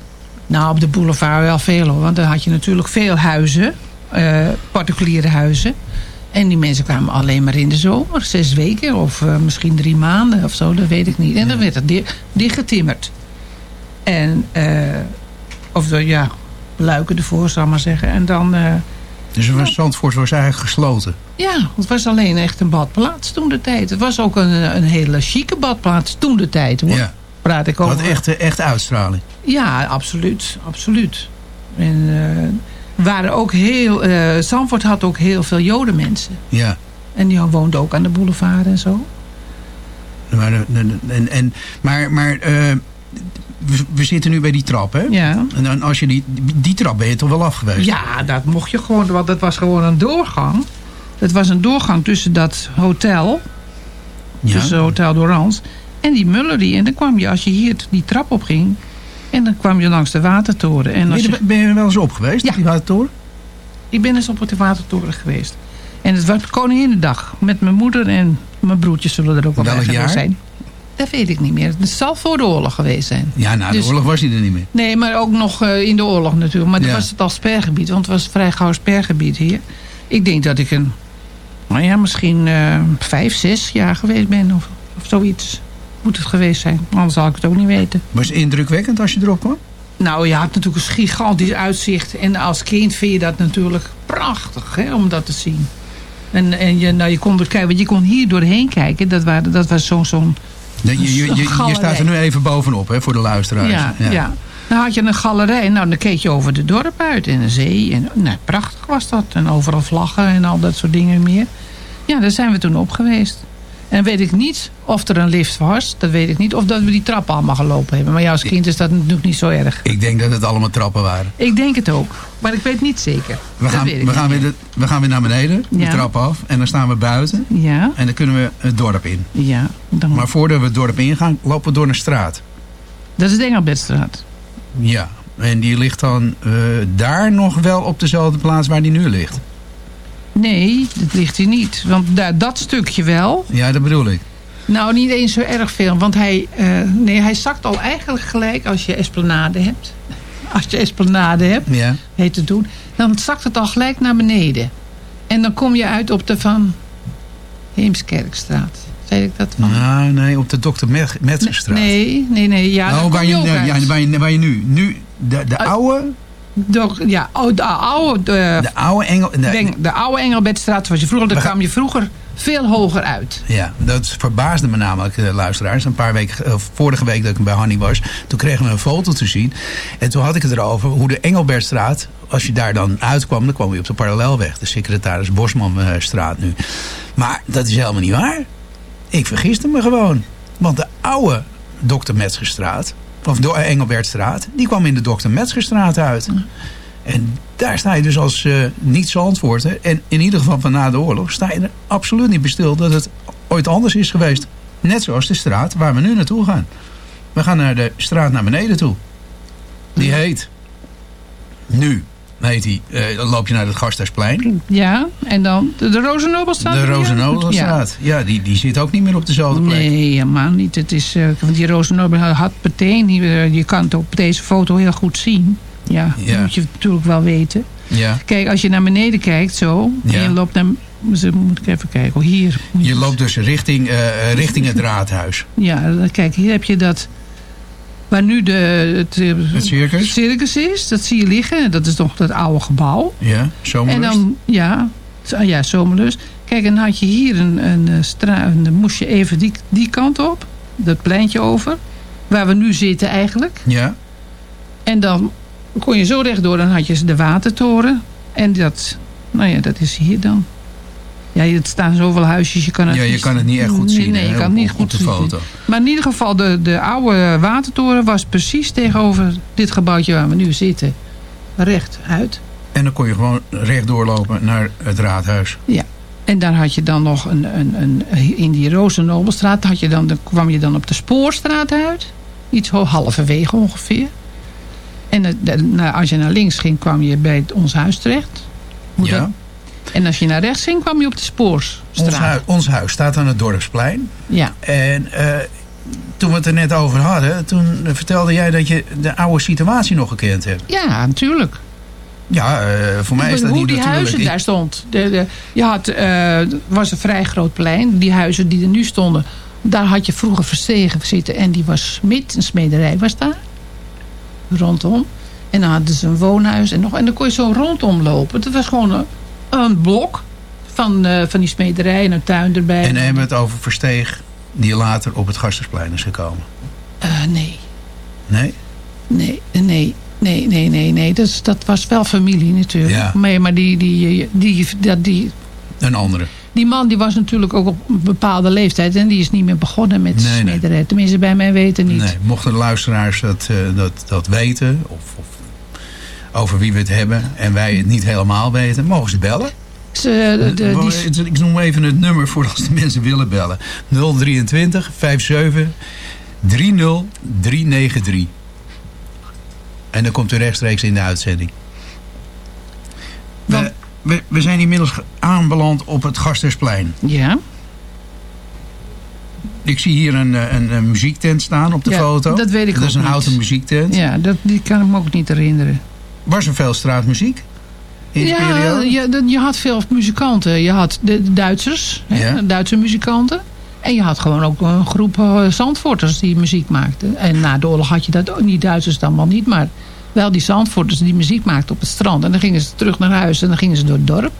Nou, op de boulevard wel veel hoor. Want dan had je natuurlijk veel huizen. eh, particuliere huizen. En die mensen kwamen alleen maar in de zomer. Zes weken of eh, misschien drie maanden of zo. Dat weet ik niet. En dan werd het di- dichtgetimmerd. En, eh, of de, ja, luiken ervoor, zal ik maar zeggen. En dan, Dus was Zandvoort was eigenlijk gesloten. ja, het was alleen echt een badplaats toen de tijd. Het was ook een, een hele chique badplaats toen de tijd hoor. Ja. Praat ik over. Had echt, echt uitstraling. Ja, absoluut. absoluut. En eh, waren ook heel, eh Zandvoort had ook heel veel jodenmensen. Ja. En die woonden ook aan de boulevard en zo. Maar, en, en, maar, maar eh, we, zitten nu bij die trap, hè? Ja. En dan als je die, die trap ben je toch wel af geweest? Ja, dat mocht je gewoon, want dat was gewoon een doorgang. Het was een doorgang tussen dat hotel, Ja. tussen Hotel Dorans, en die Mullerie. En dan kwam je, als je hier die trap op ging, en dan kwam je langs de watertoren. En Ben als je, je, er- ben je er wel eens op geweest, Ja. die watertoren? ik ben eens op de watertoren geweest. En het was Koninginnedag. Met mijn moeder en mijn broertjes zullen er ook wel bij zijn. Dat weet ik niet meer. Het zal voor de oorlog geweest zijn. Ja, na de Dus- oorlog was hij er niet meer. Nee, maar ook nog eh, in de oorlog natuurlijk. Maar Ja. was het al spergebied. Want het was vrij gauw spergebied hier. Ik denk dat ik een... Nou ja, misschien eh, vijf, zes jaar geweest ben. Of, of zoiets moet het geweest zijn. Anders zal ik het ook niet weten. Was het indrukwekkend als je erop kwam? Nou, je had natuurlijk een gigantisch uitzicht. En als kind vind je dat natuurlijk prachtig hè, om dat te zien. En, en je, nou, je kon er kijken, want je kon hier doorheen kijken. Dat, waren, dat was zo'n... zo'n je, je, je, staat er nu even bovenop hè, voor de luisteraars. ja, ja. Dan had je een galerij. Nou, dan keek je over de dorp uit. En de zee. En, nou, prachtig was dat. En overal vlaggen en al dat soort dingen meer. Ja, daar zijn we toen op geweest. En weet ik niet of er een lift was. Dat weet ik niet. Of dat we die trap allemaal gelopen hebben. Maar ja, als kind is dat natuurlijk niet zo erg. Ik denk dat het allemaal trappen waren. Ik denk het ook. Maar ik weet niet zeker. We gaan, we, gaan weer de, we gaan weer naar beneden, de trap af. En dan staan we buiten. Ja. En dan kunnen we het dorp in. Ja. Dan, Maar voordat we het dorp ingaan, lopen we door een straat. Dat is de Engelbertstraat. Ja. En die ligt dan eh, daar nog wel op dezelfde plaats waar die nu ligt. Nee, dat ligt hier niet. Want daar, dat stukje wel. Ja, dat bedoel ik. Nou, niet eens zo erg veel. Want hij, eh, nee, hij zakt al eigenlijk gelijk als je esplanade hebt. Als je esplanade hebt, Ja. heet het toen. Dan zakt het al gelijk naar beneden. En dan kom je uit op de Van Heemskerkstraat. Zei ik dat van? Nou, nee, op de Dr. Met- Metzgerstraat. Nee, nee, nee. Ja, oh, kom waar, je ja, waar, je, waar je nu... Nu, de, de oude... Doch, ja, oh, de oude... De, De oude Engel... de- de, de oude Engelbertstraat was je vroeger. Daar kwam je vroeger veel hoger uit. Ja, dat verbaasde me namelijk, eh, luisteraars. Een paar weken, eh, vorige week dat ik bij Hanny was, toen kregen we een foto te zien. En toen had ik het erover hoe de Engelbertstraat, als je daar dan uitkwam, dan kwam je op de parallelweg. De secretaris Bosmanstraat nu. Maar dat is helemaal niet waar. Ik vergiste me gewoon. Want de oude Dr. Metzgerstraat, of de Engelbertstraat, die kwam in de Dr. Metzgerstraat uit. En daar sta je dus als eh niet Zandvoorter. En in ieder geval van na de oorlog sta je er absoluut niet bij stil dat het ooit anders is geweest. Net zoals de straat waar we nu naartoe gaan. We gaan naar de straat naar beneden toe. Die heet nu. Heet die, eh, dan loop je naar het Gasthuisplein. Ja, en dan de, de Rozenobelstraat. De. Rozenobelstraat. Ja, die, die zit ook niet meer op dezelfde plek. Nee, helemaal niet. Het is, eh, want die Rozenobel had meteen, die, eh, je kan het op deze foto heel goed zien. Ja, Ja. dat moet je natuurlijk wel weten. Ja. Kijk, als je naar beneden kijkt zo, Ja. en je loopt naar, ze- moet ik even kijken, oh, hier. Je loopt dus richting, richting het raadhuis. Ja, kijk, hier heb je dat, waar nu de, het, eh, Het circus? circus is, dat zie je liggen. Dat is nog dat oude gebouw. Ja, zomerlust. En dan, ja, zo- ja, zomerlust. Kijk, en dan had je hier een, een, eh, straat, dan moest je even die, die kant op, dat pleintje over, waar we nu zitten eigenlijk. Ja. En dan kon je zo rechtdoor, dan had je de watertoren. En dat, nou ja, dat is hier dan. Ja, het staan zoveel huisjes, je kan het Ja, je kan het niet echt goed Nee, zien, Nee, hè, je kan het niet goed de zien. foto. Maar in ieder geval, de, de oude watertoren was precies tegenover dit gebouwtje waar we nu zitten. Recht uit. En dan kon je gewoon rechtdoor lopen naar het raadhuis. Ja. En daar had je dan nog een, een, een in die Rozenobelstraat had je dan, dan kwam je dan op de Spoorstraat uit. Iets halverwege ongeveer. En het- nou, als je naar links ging, kwam je bij het- ons huis terecht. Hoe Ja. dat- En als je naar rechts ging, kwam je op de Spoorstraat. Ons, hui- ons huis staat aan het dorpsplein. Ja. En eh, toen we het er net over hadden, toen vertelde jij dat je de oude situatie nog gekend hebt. Ja, natuurlijk. Ja, eh, voor mij is dat Hoe niet die natuurlijk. huizen daar stond. De, de, je had, eh, het was een vrij groot plein. Die huizen die er nu stonden, daar had je vroeger verstegen zitten. En die was smid, een smederij was daar. Rondom. En dan hadden ze een woonhuis. En, nog, en dan kon je zo rondom lopen. Dat was gewoon een, een blok van, eh, van die smederij en een tuin erbij. En hebben we het over Versteeg, die later op het Gastersplein is gekomen. Eh, nee, Nee? nee, nee. Nee, nee, nee, nee. Dat, was wel familie natuurlijk. Ja. Maar, maar die, die, die, dat, die, Een andere. Die man die was natuurlijk ook op een bepaalde leeftijd. En die is niet meer begonnen met Nee, nee. smederij. Tenminste, bij mij weten niet. Nee, mochten de luisteraars dat, eh, dat, dat weten, of, of over wie we het hebben, en wij het niet helemaal weten, mogen ze bellen. Ze, de, de- die, Ik noem even het nummer voor als de mensen willen bellen. 023 57 30 393. En dan komt u rechtstreeks in de uitzending. We, we, we zijn inmiddels aanbeland op het Gastersplein. ja. Ik zie hier een, eh, een, een muziektent staan op de Ja, foto. dat weet ik Dat is een niet. houten muziektent. Ja, dat, die kan ik me ook niet herinneren. Was er veel straatmuziek ja, je, je had veel muzikanten. Je had de, Duitsers, hè, Duitse muzikanten. En je had gewoon ook een groep eh, Zandvoorters die muziek maakten. En na de oorlog had je dat ook niet. Duitsers dan wel niet, maar wel die Zandvoorters die muziek maakten op het strand. En dan gingen ze terug naar huis en dan gingen ze door het dorp.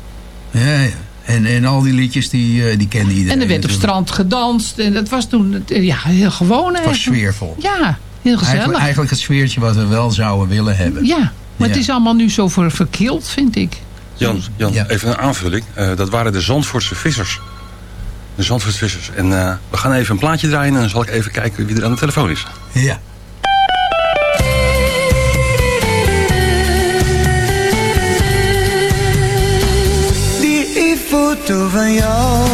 Ja, ja. En, en al die liedjes, die, eh, die kende iedereen. en er werd op strand gedanst. En dat was toen ja, heel gewoon Het was sfeervol. Ja, heel gezellig. Eigenlijk, eigenlijk het sfeertje wat we wel zouden willen hebben. Ja, maar het is allemaal nu zo ver, verkild, vind ik. Jan, Jan even een aanvulling. Eh, dat waren de Zandvoortse vissers. De Zandvoortse vissers. En eh, we gaan even een plaatje draaien en dan zal ik even kijken wie er aan de telefoon is. Ja. Die foto van jou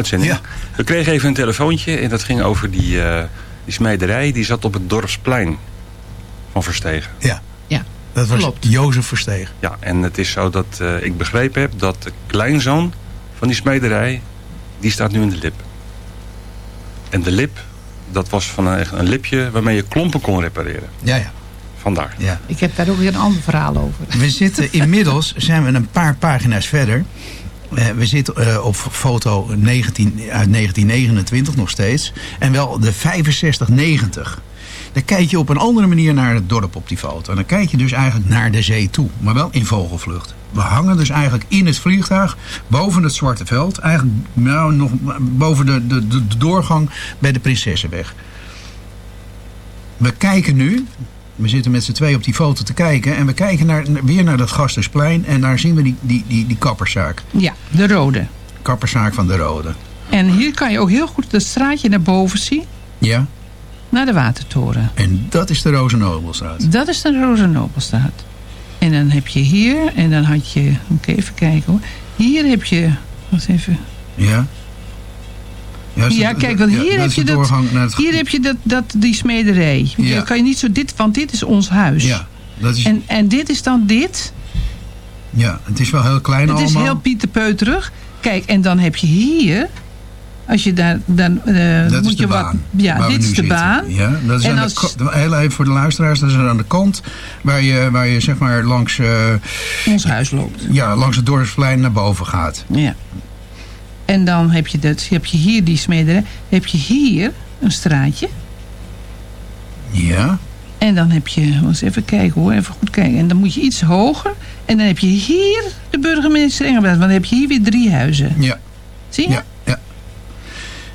uitzending. We kregen even een telefoontje en dat ging over die, eh, die smederij. Die zat op het dorpsplein van Verstegen. Ja. Ja, Dat was klopt. Jozef Versteeg. Ja, en het is zo dat eh, ik begrepen heb dat de kleinzoon van die smederij, die staat nu in de lip. En de lip, dat was van een, een lipje waarmee je klompen kon repareren. Ja, ja. Vandaar. ja. Ik heb daar ook weer een ander verhaal over. We zitten inmiddels, zijn we een paar pagina's verder. Eh, we zitten eh, op foto 19, uit 1929 nog steeds. En wel de 6590. Dan kijk je op een andere manier naar het dorp op die foto. En dan kijk je dus eigenlijk naar de zee toe. Maar wel in vogelvlucht. We hangen dus eigenlijk in het vliegtuig. Boven het Zwarte Veld. Eigenlijk nou, nog boven de, de, de, de doorgang bij de Prinsessenweg. We kijken nu. We zitten met z'n twee op die foto te kijken. En we kijken naar, weer naar dat Gastersplein. En daar zien we die, die, die, die kapperszaak. Ja, de rode. Kapperszaak van de Rode. En hier kan je ook heel goed dat straatje naar boven zien. Ja. Naar de Watertoren. En dat is de Rozenobelstraat. Dat is de Rozenobelstraat. En dan heb je hier, en dan had je, moet ik even kijken hoor. Hier heb je, wacht even. Ja. Ja, is Ja, dat- kijk, want hier heb je dat, het- hier heb je dat, dat, die smederij. Ja. Dan kan je niet zo dit, want dit is ons huis. Ja, dat is, En, en dit is dan dit. ja, het is wel heel klein Het is allemaal. heel pieterpeuterig. Kijk, en dan heb je hier, Als je daar, dan eh, Dat moet is de je baan. wat. Ja, dit is de zitten. baan. Ja, dat is en aan als, de, heel even voor de luisteraars, dat is aan de kant waar je, waar je zeg maar langs, eh, ons huis loopt. ja, langs het dorpsplein naar boven gaat. Ja. En dan heb je, dat, heb je hier die smederij. Heb je hier een straatje. Ja. En dan heb je, eens even kijken hoor, even goed kijken. En dan moet je iets hoger. En dan heb je hier de burgemeester Engelbrecht. Want dan heb je hier weer drie huizen. Ja. Zie je? Ja, ja.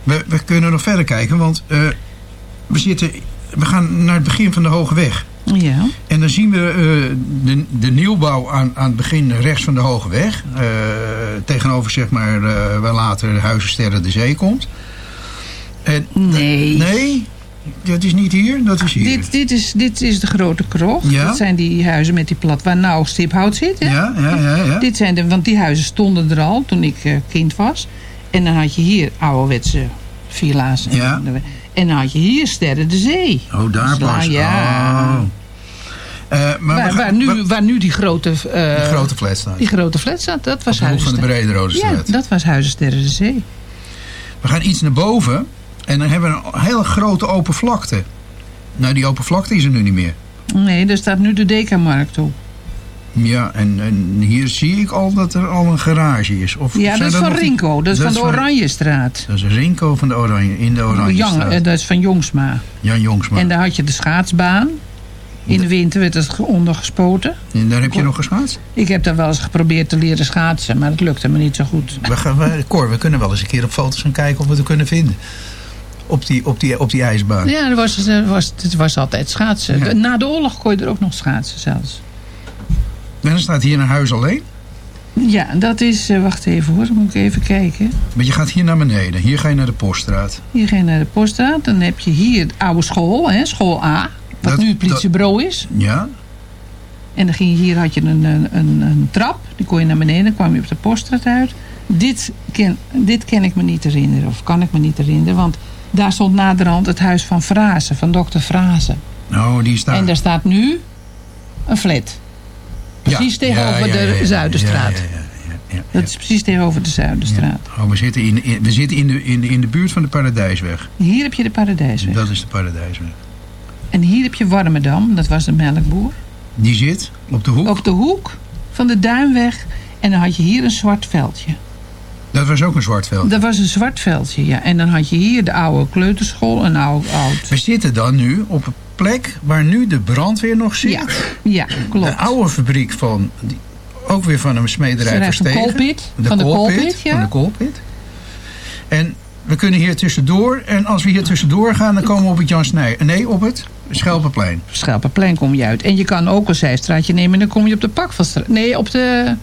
We, we kunnen nog verder kijken, want eh, we, zitten, we gaan naar het begin van de Hoge Weg. Ja. En dan zien we eh, de, de nieuwbouw aan, aan het begin rechts van de Hoge Weg. Eh, tegenover zeg maar eh, waar later de Huizen Sterren de Zee komt. En, nee. Nee? Dat is niet hier, dat is hier. Dit, dit, is, dit is de grote krocht. Ja. Dat zijn die huizen met die plat waar nou stiphout zit. Hè? Ja, ja, ja, ja. Dit zijn de, want die huizen stonden er al toen ik kind was. En dan had je hier ouderwetse villa's. En, Ja. En dan had je hier Sterren de Zee. Oh, daar Sla- pas. Ja. Oh. Eh, maar Waar, gaan- waar, nu, waar nu die grote... eh, die grote flat staat. Die grote flat staat, dat was hoek van de Huizen- Brederode Ja, dat was Huizen Sterren de Zee. We gaan iets naar boven en dan hebben we een hele grote open vlakte. Nou, die open vlakte is er nu niet meer. Nee, daar staat nu de Dekamarkt op. Ja, en, en hier zie ik al dat er al een garage is. Of Ja, dat is van Rinko. Dat is van de Oranjestraat. Dat is Rinko van de Oranje, in de Oranje Jan, straat. eh, dat is van Jongsma. Jan Jongsma. En daar had je de schaatsbaan. In de winter werd het ge- ondergespoten. En daar heb je nog geschaatst? Ik heb daar wel eens geprobeerd te leren schaatsen, maar het lukte me niet zo goed. We gaan, we, Cor, we kunnen wel eens een keer op foto's gaan kijken of we het kunnen vinden. Op die, op die, op die ijsbaan. Ja, er was, was, het was altijd schaatsen. Ja. Na de oorlog kon je er ook nog schaatsen zelfs. En dan staat hier een huis alleen. Ja, dat is... eh, wacht even hoor, dan moet ik even kijken. Maar je gaat hier naar beneden. Hier ga je naar de poststraat. Hier ga je naar de poststraat. Dan heb je hier de oude school, hè, school A. Wat Dat- nu het politiebureau is. Ja. En dan ging je, hier had je een, een, een, een trap. Die kon je naar beneden. Dan kwam je op de poststraat uit. Dit ken, dit ken ik me niet herinneren. Of kan ik me niet herinneren. Want daar stond naderhand het huis van Frazen. Van dokter Frazen. Nou, die staat... En daar staat nu een flat. Precies tegenover de Zuiderstraat. ja, ja, ja, Dat is precies tegenover de Zuiderstraat. Oh, we zitten, in, in- we zitten in, de, in, de, in de buurt van de Paradijsweg. Hier heb je de Paradijsweg. Dat is de Paradijsweg. En hier heb je Warmerdam. Dat was de melkboer. Die zit op de hoek. Op de hoek van de Duinweg. En dan had je hier een zwart veldje. Dat was ook een zwart veld. Dat was een zwart veldje, ja. En dan had je hier de oude kleuterschool. Een oud, oud. We zitten dan nu op een plek waar nu de brandweer nog zit. Ja, ja klopt. De oude fabriek van... Ook weer van een smederij Verstegen. Koolpit. Van de Koolpit, ja. Van de Koolpit. En we kunnen hier tussendoor. En als we hier tussendoor gaan, dan komen we op het Jan Snij. Nee, op het Schelpenplein. Schelpenplein kom je uit. En je kan ook een zijstraatje nemen en dan kom je op de Pakvalstraat. Nee, op de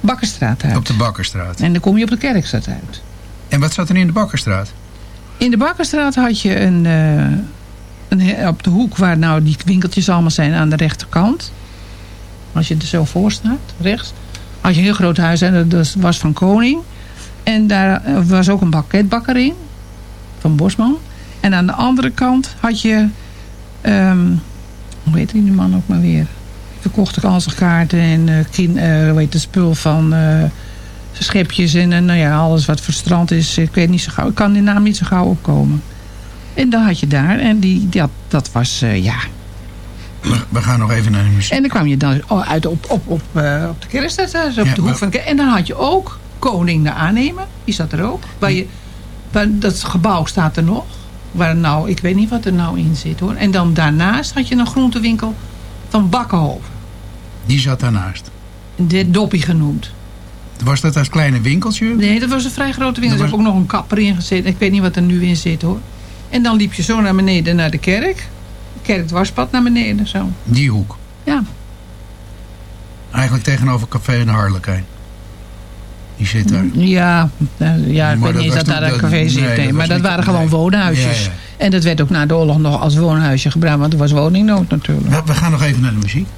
Bakkerstraat uit. Op de Bakkerstraat. En dan kom je op de Kerkstraat uit. En wat zat er in de Bakkerstraat? In de Bakkerstraat had je een, eh, op de hoek waar nou die winkeltjes allemaal zijn aan de rechterkant. Als je er zo voor staat, rechts. Had je een heel groot huis en dat- was van Koning. En daar eh, was ook een bakketbakker in. Van Bosman. En aan de andere kant had je... ehm, hoe heet die man ook maar weer? Verkochte kanselkaarten en eh kin, eh, hoe spul van... schepjes en nou ja, alles wat voor strand is. Ik weet niet zo gauw. Ik kan die naam niet zo gauw opkomen. En dan had je daar. En die, dat, dat was, eh, ja. We, we gaan nog even naar de muziek. En dan kwam je dan oh, uit op, op, op, eh, op de daar, zo Op Ja, de hoek van de. En dan had je ook Koning de Aannemer. Die zat er ook. Waar je, waar, dat gebouw staat er nog. Waar nou, ik weet niet wat er nou in zit hoor. En dan daarnaast had je een groentewinkel van Bakkenhoven. Die zat daarnaast. De Doppie genoemd. Was dat als kleine winkeltje? Nee, dat was een vrij grote winkel. Er heb ook nog een kapper in gezeten. Ik weet niet wat er nu in zit hoor. En dan liep je zo naar beneden naar de kerk. Kerkdwarspad naar beneden zo. Die hoek. Ja. Eigenlijk tegenover Café de Harlekijn. Die zit daar. Ja, eh, ja ik Maar weet niet eens dat daar een café zit. nee, maar dat waren gewoon nee. woonhuisjes. Ja, ja. En dat werd ook na de oorlog nog als woonhuisje gebruikt. Want er was woningnood natuurlijk. We, we gaan nog even naar de muziek.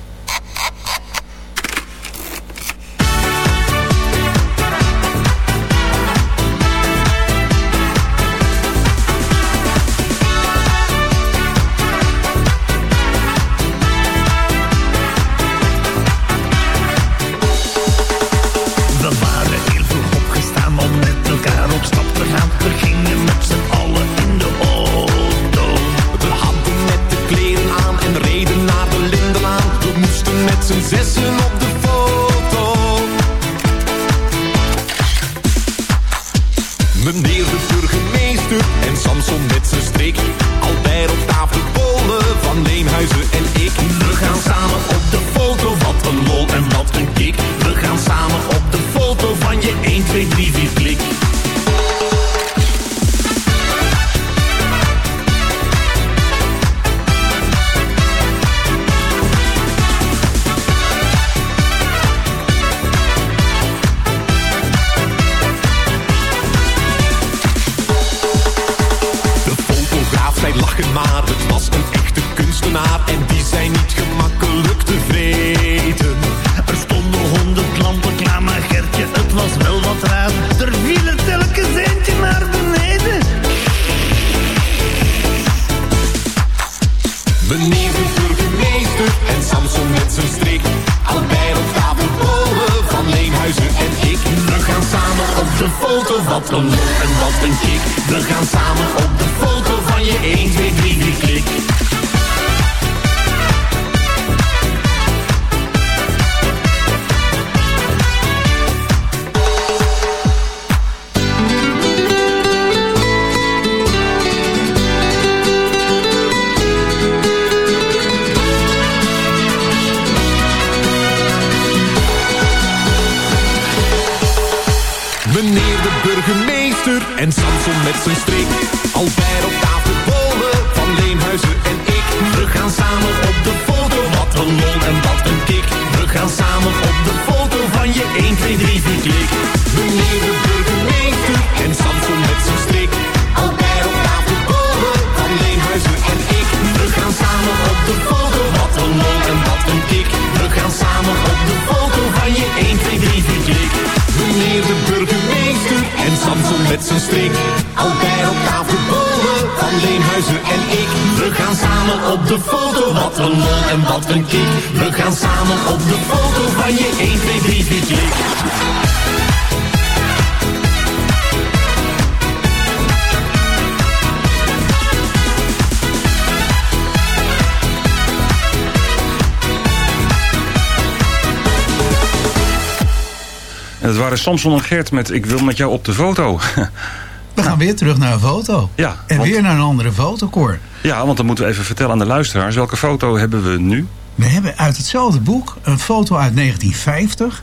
Samson en Gert met Ik wil met jou op de foto. We gaan weer terug naar een foto. Ja, En want- weer naar een andere fotocor. Ja, want dan moeten we even vertellen aan de luisteraars. Welke foto hebben we nu? We hebben uit hetzelfde boek een foto uit 1950.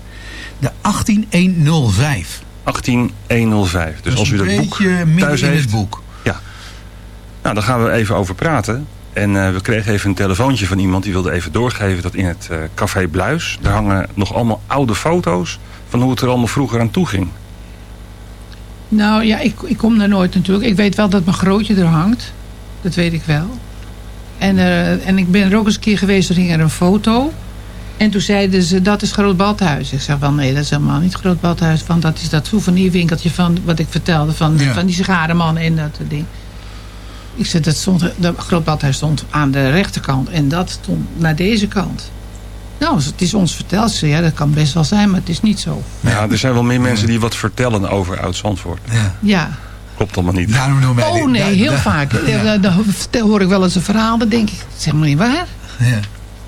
De 18105. 18105. Dus als u dat boek thuis in het heeft. boek. Ja. Nou, daar gaan we even over praten. En eh, we kregen even een telefoontje van iemand die wilde even doorgeven dat in het eh, Café Bluis, daar hangen nog allemaal oude foto's van hoe het er allemaal vroeger aan toe ging. Nou ja, ik, ik kom daar nooit natuurlijk. Ik weet wel dat mijn grootje er hangt. Dat weet ik wel. En, eh, en ik ben er ook eens een keer geweest, er hing er een foto. En toen zeiden ze, dat is Groot Badhuis. Ik zeg wel, nee, dat is helemaal niet Groot Badhuis. Want dat is dat souvenirwinkeltje van wat ik vertelde. Van, Ja. van die sigarenman en dat ding. Ik zeg, dat stond, de Groot Badhuis stond aan de rechterkant. En dat stond naar deze kant. Nou, het is ons verteld. Ze, ja, dat kan best wel zijn, maar het is niet zo. Ja, er zijn wel meer mensen die wat vertellen over Oud-Zandvoort. Ja. Klopt allemaal niet. Daarom noemen wij Oh nee, heel vaak. Ja. Dan, hoor ik wel eens een verhaal. Dan denk ik, zeg maar niet waar. Ja.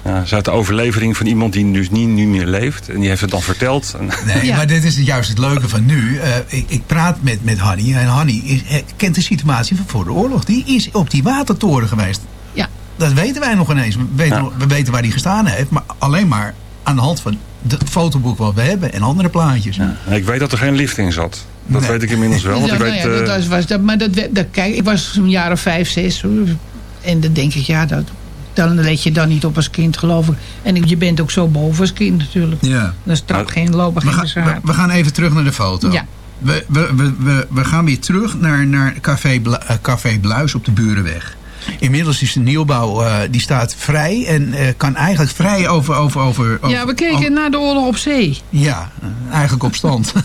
Ja, is uit de overlevering van iemand die dus niet nu meer leeft. En die heeft het dan verteld. Nee, maar dit is juist het leuke van nu. Eh, ik, ik praat met, met Hanny. En Hanny is, eh, kent de situatie van voor de oorlog. Die is op die watertoren geweest. Ja. Dat weten wij nog ineens. We weten, Ja. we weten waar die gestaan heeft. Maar alleen maar aan de hand van het fotoboek wat we hebben. En andere plaatjes. ik weet dat er geen lift in zat. Dat Nee. weet ik inmiddels wel. Want Ja, ik nou weet, ja, dat, eh, was, was, dat, maar dat, dat, kijk, ik was een jaar of vijf, zes. En dan denk ik, ja, dat, dan let je dan niet op als kind, geloof ik. En je bent ook zo boven als kind natuurlijk. Ja. Dat is trap geen lopen, We geen gaan, bezwaar. we, we gaan even terug naar de foto. Ja. We, we, we, we, we gaan weer terug naar, naar Café, Bla- eh, Café Bluis op de Burenweg. Inmiddels is de nieuwbouw, eh, die staat vrij en eh, kan eigenlijk vrij over... over, over, over Ja, we keken naar de oorlog op zee. Ja, eh, eigenlijk op stand.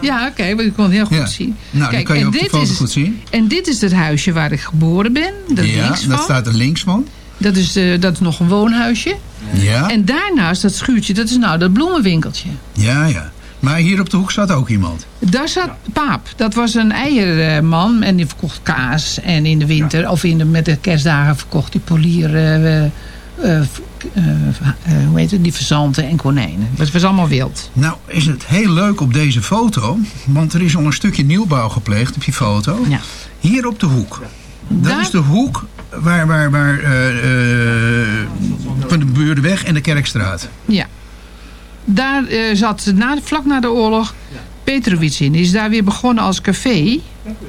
Ja, oké, want ik kon het heel goed Ja. zien. Nou, die kan je en op de dit foto is- goed zien. En dit is het huisje waar ik geboren ben. Dat ja, links van. dat staat er links van. Dat is, dat is nog een woonhuisje. Ja, En daarnaast dat schuurtje, dat is nou dat bloemenwinkeltje. ja, ja. Maar hier op de hoek staat ook iemand. Daar zat Paap. Dat was een eierman en die verkocht kaas. En in de winter, of in de, met de kerstdagen, verkocht hij polier. eh, eh, eh, hoe heet het, die verzanten en konijnen. Het was allemaal wild. Nou is het heel leuk op deze foto, want er is al een stukje nieuwbouw gepleegd op die foto. Hier op de hoek. Dat is de hoek waar, waar, waar eh, van de Buurdenweg en de Kerkstraat. Ja. Daar eh, zat na, vlak na de oorlog Petrovic in. Die is daar weer begonnen als café.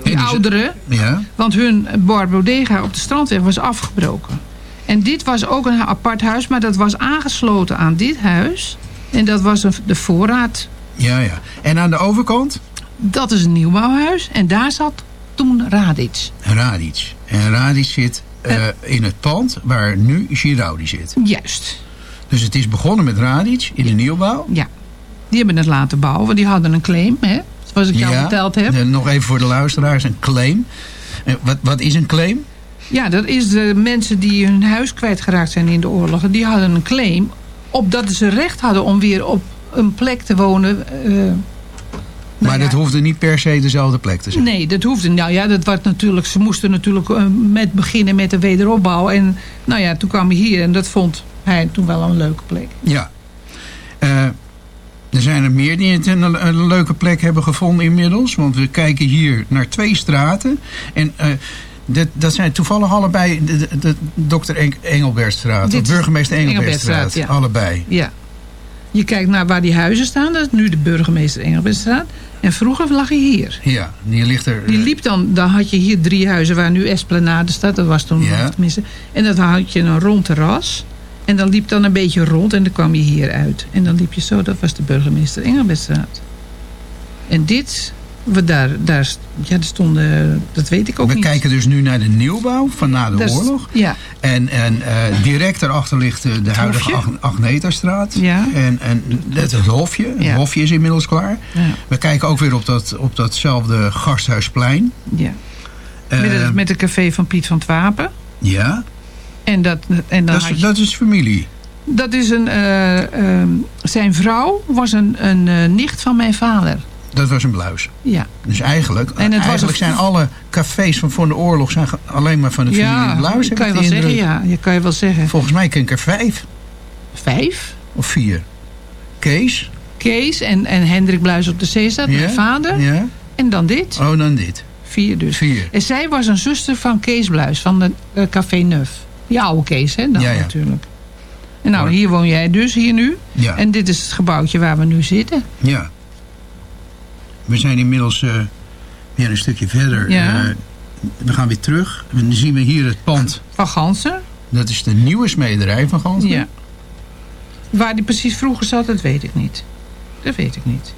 Die ouderen. Ja. Want hun bar bodega op de strandweg was afgebroken. En dit was ook een apart huis, maar dat was aangesloten aan dit huis. En dat was een, de voorraad. Ja, ja. En aan de overkant? Dat is een nieuwbouwhuis. En daar zat toen Radic. Radic. En Radic zit eh, in het pand waar nu Giraudi zit. Juist. Dus het is begonnen met Radic in de nieuwbouw. Ja. Die hebben het laten bouwen, want die hadden een claim, hè? Zoals ik jou verteld heb. eh, Nog even voor de luisteraars, een claim. Eh, wat, wat is een claim? Ja, dat is de mensen die hun huis kwijtgeraakt zijn in de oorlog. Die hadden een claim op dat ze recht hadden om weer op een plek te wonen. eh, maar dat hoefde niet per se dezelfde plek te zijn. nee, dat hoefde. Nou ja, dat was natuurlijk, ze moesten natuurlijk met beginnen met de wederopbouw. En nou ja, toen kwam hier en dat vond hij toen wel een leuke plek. Ja. Eh, er zijn er meer die het een, een leuke plek hebben gevonden inmiddels. Want we kijken hier naar twee straten. En eh, dat, dat zijn toevallig allebei de, de, de. Eng- Engelbertstraat. Dit is burgemeester Engelbertstraat. Engelbertstraat, ja. Allebei. Ja. Je kijkt naar waar die huizen staan. Dat is nu de burgemeester Engelbertstraat. En vroeger lag hij hier. Ja, die ligt er... Die liep dan, dan had je hier drie huizen waar nu Esplanade staat. Dat was toen Ja. tenminste. En dan had je een rond terras. En dan liep dan een beetje rond en dan kwam je hier uit. En dan liep je zo, dat was de burgemeester Engelbertstraat. En dit, we daar, daar, ja, er stonden, dat weet ik ook We niet. kijken dus nu naar de nieuwbouw van na de Daar oorlog. Ja, En, en eh, direct daarachter ligt eh, de huidige. Ag- Agnetastraat. Ja. En, en het, het hofje. Het Ja. hofje is inmiddels klaar. Ja. We kijken ook weer op, dat, op datzelfde gasthuisplein. ja. Eh, met, het, met het café van Piet van het Wapen. ja, En, dat, en dan dat is, je- dat is familie. dat is een, eh, ehm, zijn vrouw was een, een eh, nicht van mijn vader. Dat was een bluis. Ja. Dus eigenlijk, En het eigenlijk zijn alle cafés van voor de oorlog zijn alleen maar van de familie Ja, Bluis. kan je wel zeggen, ja. Je kan je wel zeggen. Volgens mij ken ik er vijf. Vijf? Of vier. Kees. Kees en, en Hendrik Bluis op de Zeestad, Ja, mijn vader. Ja. En dan dit. Oh, dan dit. Vier dus. Vier. En zij was een zuster van Kees Bluis, van de eh, Café Neuf. Die oude Kees, hè? Dan Ja, ja. natuurlijk. En nou, hier woon jij dus, hier nu. Ja. En dit is het gebouwtje waar we nu zitten. Ja. We zijn inmiddels eh, weer een stukje verder. Ja. Eh, we gaan weer terug. En dan zien we hier het pand. Van Gansen. Dat is de nieuwe smederij van Gansen. Ja. Waar die precies vroeger zat, dat weet ik niet. Dat weet ik niet.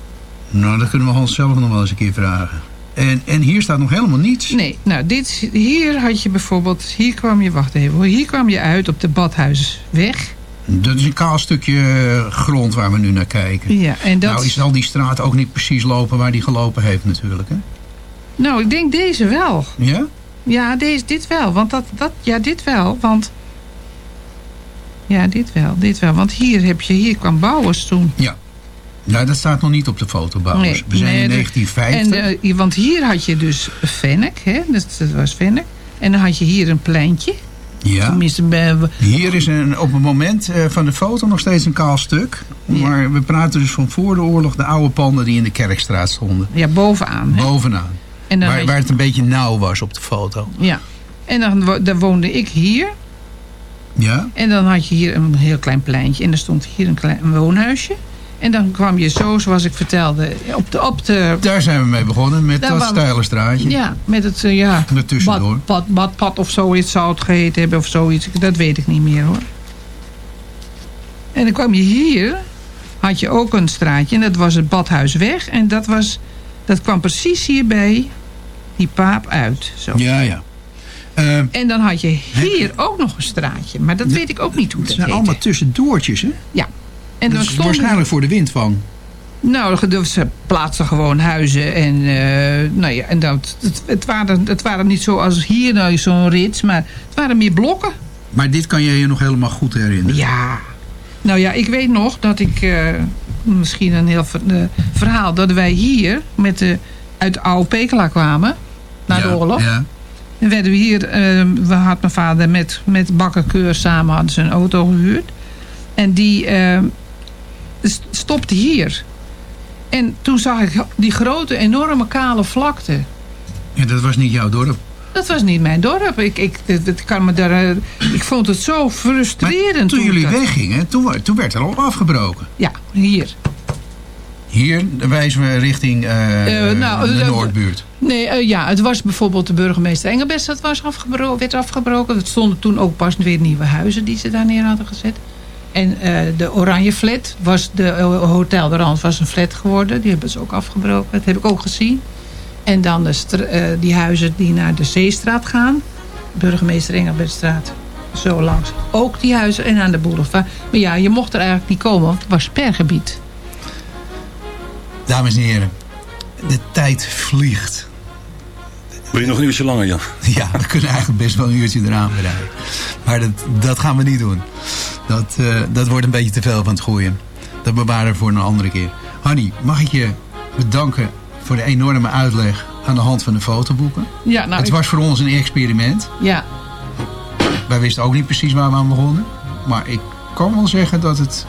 Nou, dat kunnen we Hans zelf nog wel eens een keer vragen. En, en hier staat nog helemaal niets. Nee, nou, dit, hier had je bijvoorbeeld... Hier kwam je, wacht even hoor. Hier kwam je uit op de Badhuisweg. Dat is een kaal stukje eh, grond waar we nu naar kijken. Ja, en dat... Nou, zal die straat ook niet precies lopen waar die gelopen heeft natuurlijk, hè? Nou, ik denk deze wel. Ja? Ja, deze, dit wel. Want dat, dat, ja, dit wel. Want. Ja, dit wel, dit wel. Want hier heb je, hier kwam Bouwers toen. Ja. Nou, dat staat nog niet op de foto, Bouwers. we zijn nee, in de- 1950. En, eh, want hier had je dus Fennec, hè? Dat, dat was Fennec. En dan had je hier een pleintje. ja. Tenminste, bij- Hier is een, op het moment eh, van de foto nog steeds een kaal stuk. Maar we praten dus van voor de oorlog de oude panden die in de Kerkstraat stonden. ja, bovenaan. Hè? Bovenaan. En dan Waar, waar het een beetje nauw was op de foto. Ja. En dan, dan woonde ik hier. Ja? En dan had je hier een heel klein pleintje. En er stond hier een klein een woonhuisje. En dan kwam je zo, zoals ik vertelde, op de... Op de Daar zijn we mee begonnen, met dat waren- steile straatje. Ja, met het, eh, ja, Ertussendoor. bad, bad, badpad of zoiets zou het geheten hebben of zoiets. Dat weet ik niet meer hoor. En dan kwam je hier, had je ook een straatje en dat was het Badhuisweg. En dat, was, dat kwam precies hier bij die paap uit. Zo. Ja, ja. Eh, En dan had je hier ook nog een straatje. Maar dat weet ik ook niet hoe het dat zijn heette. allemaal tussendoortjes, hè? Ja. En dat is stond waarschijnlijk voor de windvang. Nou, de- ze plaatsten gewoon huizen. En, eh, nou ja, en dat, het, het, waren, het waren niet zoals hier nou zo'n rits. Maar het waren meer blokken. Maar dit kan je je nog helemaal goed herinneren. Ja. Nou ja, ik weet nog dat ik... eh, misschien een heel ver- verhaal. Dat wij hier met de, uit Oude Pekela kwamen. Na Ja, de oorlog. Ja. En werden we hier, eh, we had mijn vader met, met bakkerkeur samen hadden ze een auto gehuurd. En die st- stopte hier. En toen zag ik die grote, enorme kale vlakte. Ja, dat was niet jouw dorp. Dat was niet mijn dorp. Ik, ik, dat, kan me daar, eh, ik vond het zo frustrerend. Toen ik jullie dat- weggingen, toen, toen werd er al afgebroken. Ja, hier. Hier wijzen we richting eh, Eh, nou, de Noordbuurt. Nee, ja, het was bijvoorbeeld de burgemeester Engelbest, dat was afgebro werd afgebroken. Er stonden toen ook pas weer nieuwe huizen die ze daar neer hadden gezet. En eh, de Oranje Flat was de eh, Hotel de Rand was een flat geworden. Die hebben ze ook afgebroken. Dat heb ik ook gezien. En dan de eh, die huizen die naar de Zeestraat gaan. Burgemeester Engelbertstraat. Zo langs. Ook die huizen en aan de boulevard. Maar ja, je mocht er eigenlijk niet komen, want het was spergebied. Dames en heren, de tijd vliegt. Wil je nog een uurtje langer, Jan? Ja, we kunnen eigenlijk best wel een uurtje eraan bereiden. Maar dat, dat gaan we niet doen. Dat, eh, dat wordt een beetje te veel van het groeien. Dat bewaren we voor een andere keer. Hanny, mag ik je bedanken voor de enorme uitleg aan de hand van de fotoboeken? Ja, nou, het ik- was voor ons een experiment. Ja, Wij wisten ook niet precies waar we aan begonnen. Maar ik kan wel zeggen dat het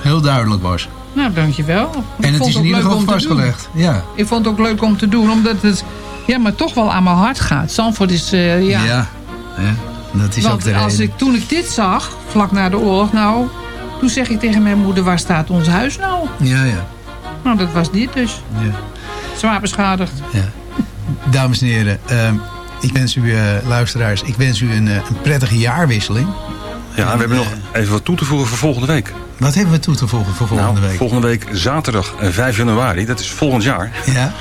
heel duidelijk was. nou dankjewel. Ik En het is in ieder geval vastgelegd. Ja. Ik vond het ook leuk om te doen, omdat het ja, maar toch wel aan mijn hart gaat. Zandvoort is, eh, ja. Ja. ja. Dat is ook Want de reden. als ik, toen ik dit zag, vlak na de oorlog, nou... Toen zeg ik tegen mijn moeder, waar staat ons huis nou? Ja, ja. Nou, dat was dit dus. ja. Zwaar beschadigd. Dames en heren, ehm, ik wens u, eh, luisteraars, ik wens u een, eh, een prettige jaarwisseling. Ja, we hebben nog even wat toe te voegen voor volgende week. Wat hebben we toe te voegen voor volgende nou, week? Volgende week zaterdag eh, 5 januari, dat is volgend jaar. Ja.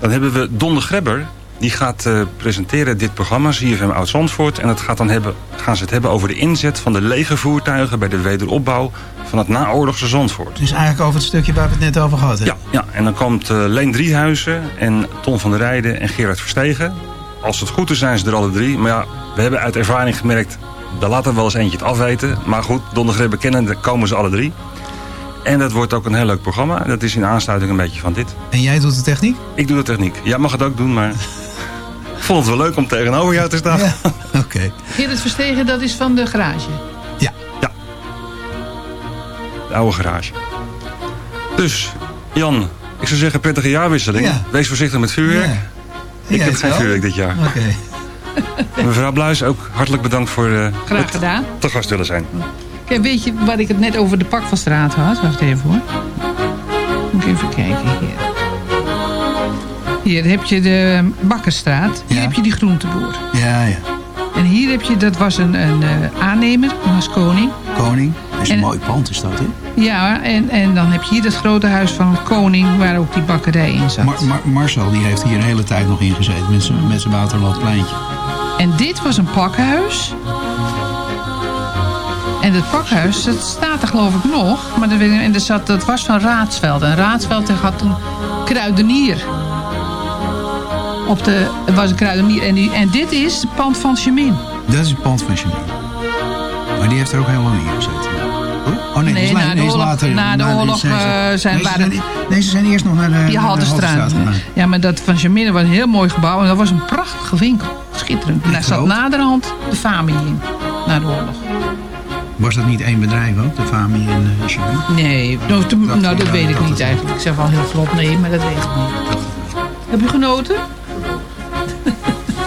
Dan hebben we Don de Grebber. Die gaat eh, presenteren dit programma, CFM Oud-Zandvoort. En het gaat dan hebben, gaan ze het hebben over de inzet van de lege voertuigen... bij de wederopbouw van het naoorlogse Zandvoort. Dus eigenlijk over het stukje waar we het net over gehad hebben. Ja, ja, en dan komt eh, Leen Driehuizen en Ton van der Rijden en Gerard Verstegen. Als het goed is zijn ze er alle drie. Maar ja, we hebben uit ervaring gemerkt... daar laat er wel eens eentje het afweten. Maar goed, Don de Grebber kennende komen ze alle drie. En dat wordt ook een heel leuk programma. Dat is in aansluiting een beetje van dit. En jij doet de techniek? Ik doe de techniek. Jij mag het ook doen, maar... Ik vond het wel leuk om tegenover jou te staan. Oké. Gerrit Verstegen, dat is van de garage. De oude garage. Dus, Jan, ik zou zeggen prettige jaarwisseling. Ja. Wees voorzichtig met vuurwerk. Ja. Ik heb het geen wel? vuurwerk dit jaar. Oké. Mevrouw Bluis, ook hartelijk bedankt voor eh, Graag het gedaan. te gast willen zijn. Kijk, weet je waar ik het net over de pak van straat had? Wacht even hoor. Moet ik even kijken hier. Hier heb je de Bakkerstraat. Hier heb je die groenteboer. Ja, ja. En hier heb je, dat was een, een eh, aannemer, dat was koning. Koning. Dat is een En- mooi pand is dat, hè? Ja, en, en dan heb je hier het grote huis van koning, waar ook die bakkerij in zat. Mar- Mar- Marcel die heeft hier een hele tijd nog ingezeten met zijn met zijn Waterlooppleintje. En dit was een pakhuis. En het pakhuis, dat staat er geloof ik nog. Maar dat, ik- en er zat, dat was van Raadsveld. En Raadsveld had een kruidenier. Op de, was een kruidenier. En, die, en dit is het pand van Chemin. Dat is het pand van Chemin. Maar die heeft er ook heel lang in gezeten. Oh nee, Nee, die is, na de oorlog- later. na de die oorlog, zijn ze- eh, zijn- nee, ze waren- zijn, nee, ze zijn eerst nog naar de, Die naar de. Haldenstraat gegaan. Ja, maar dat van Chemin was een heel mooi gebouw. En dat was een prachtige winkel. Schitterend. En daar zat naderhand de familie in. Na de oorlog. Was dat niet één bedrijf ook, de Fami en uh, Chemin? Nee, nou, nou, dat weet ik dat niet eigenlijk. Ik zeg wel heel vlot nee, maar dat weet ik niet. Heb je genoten?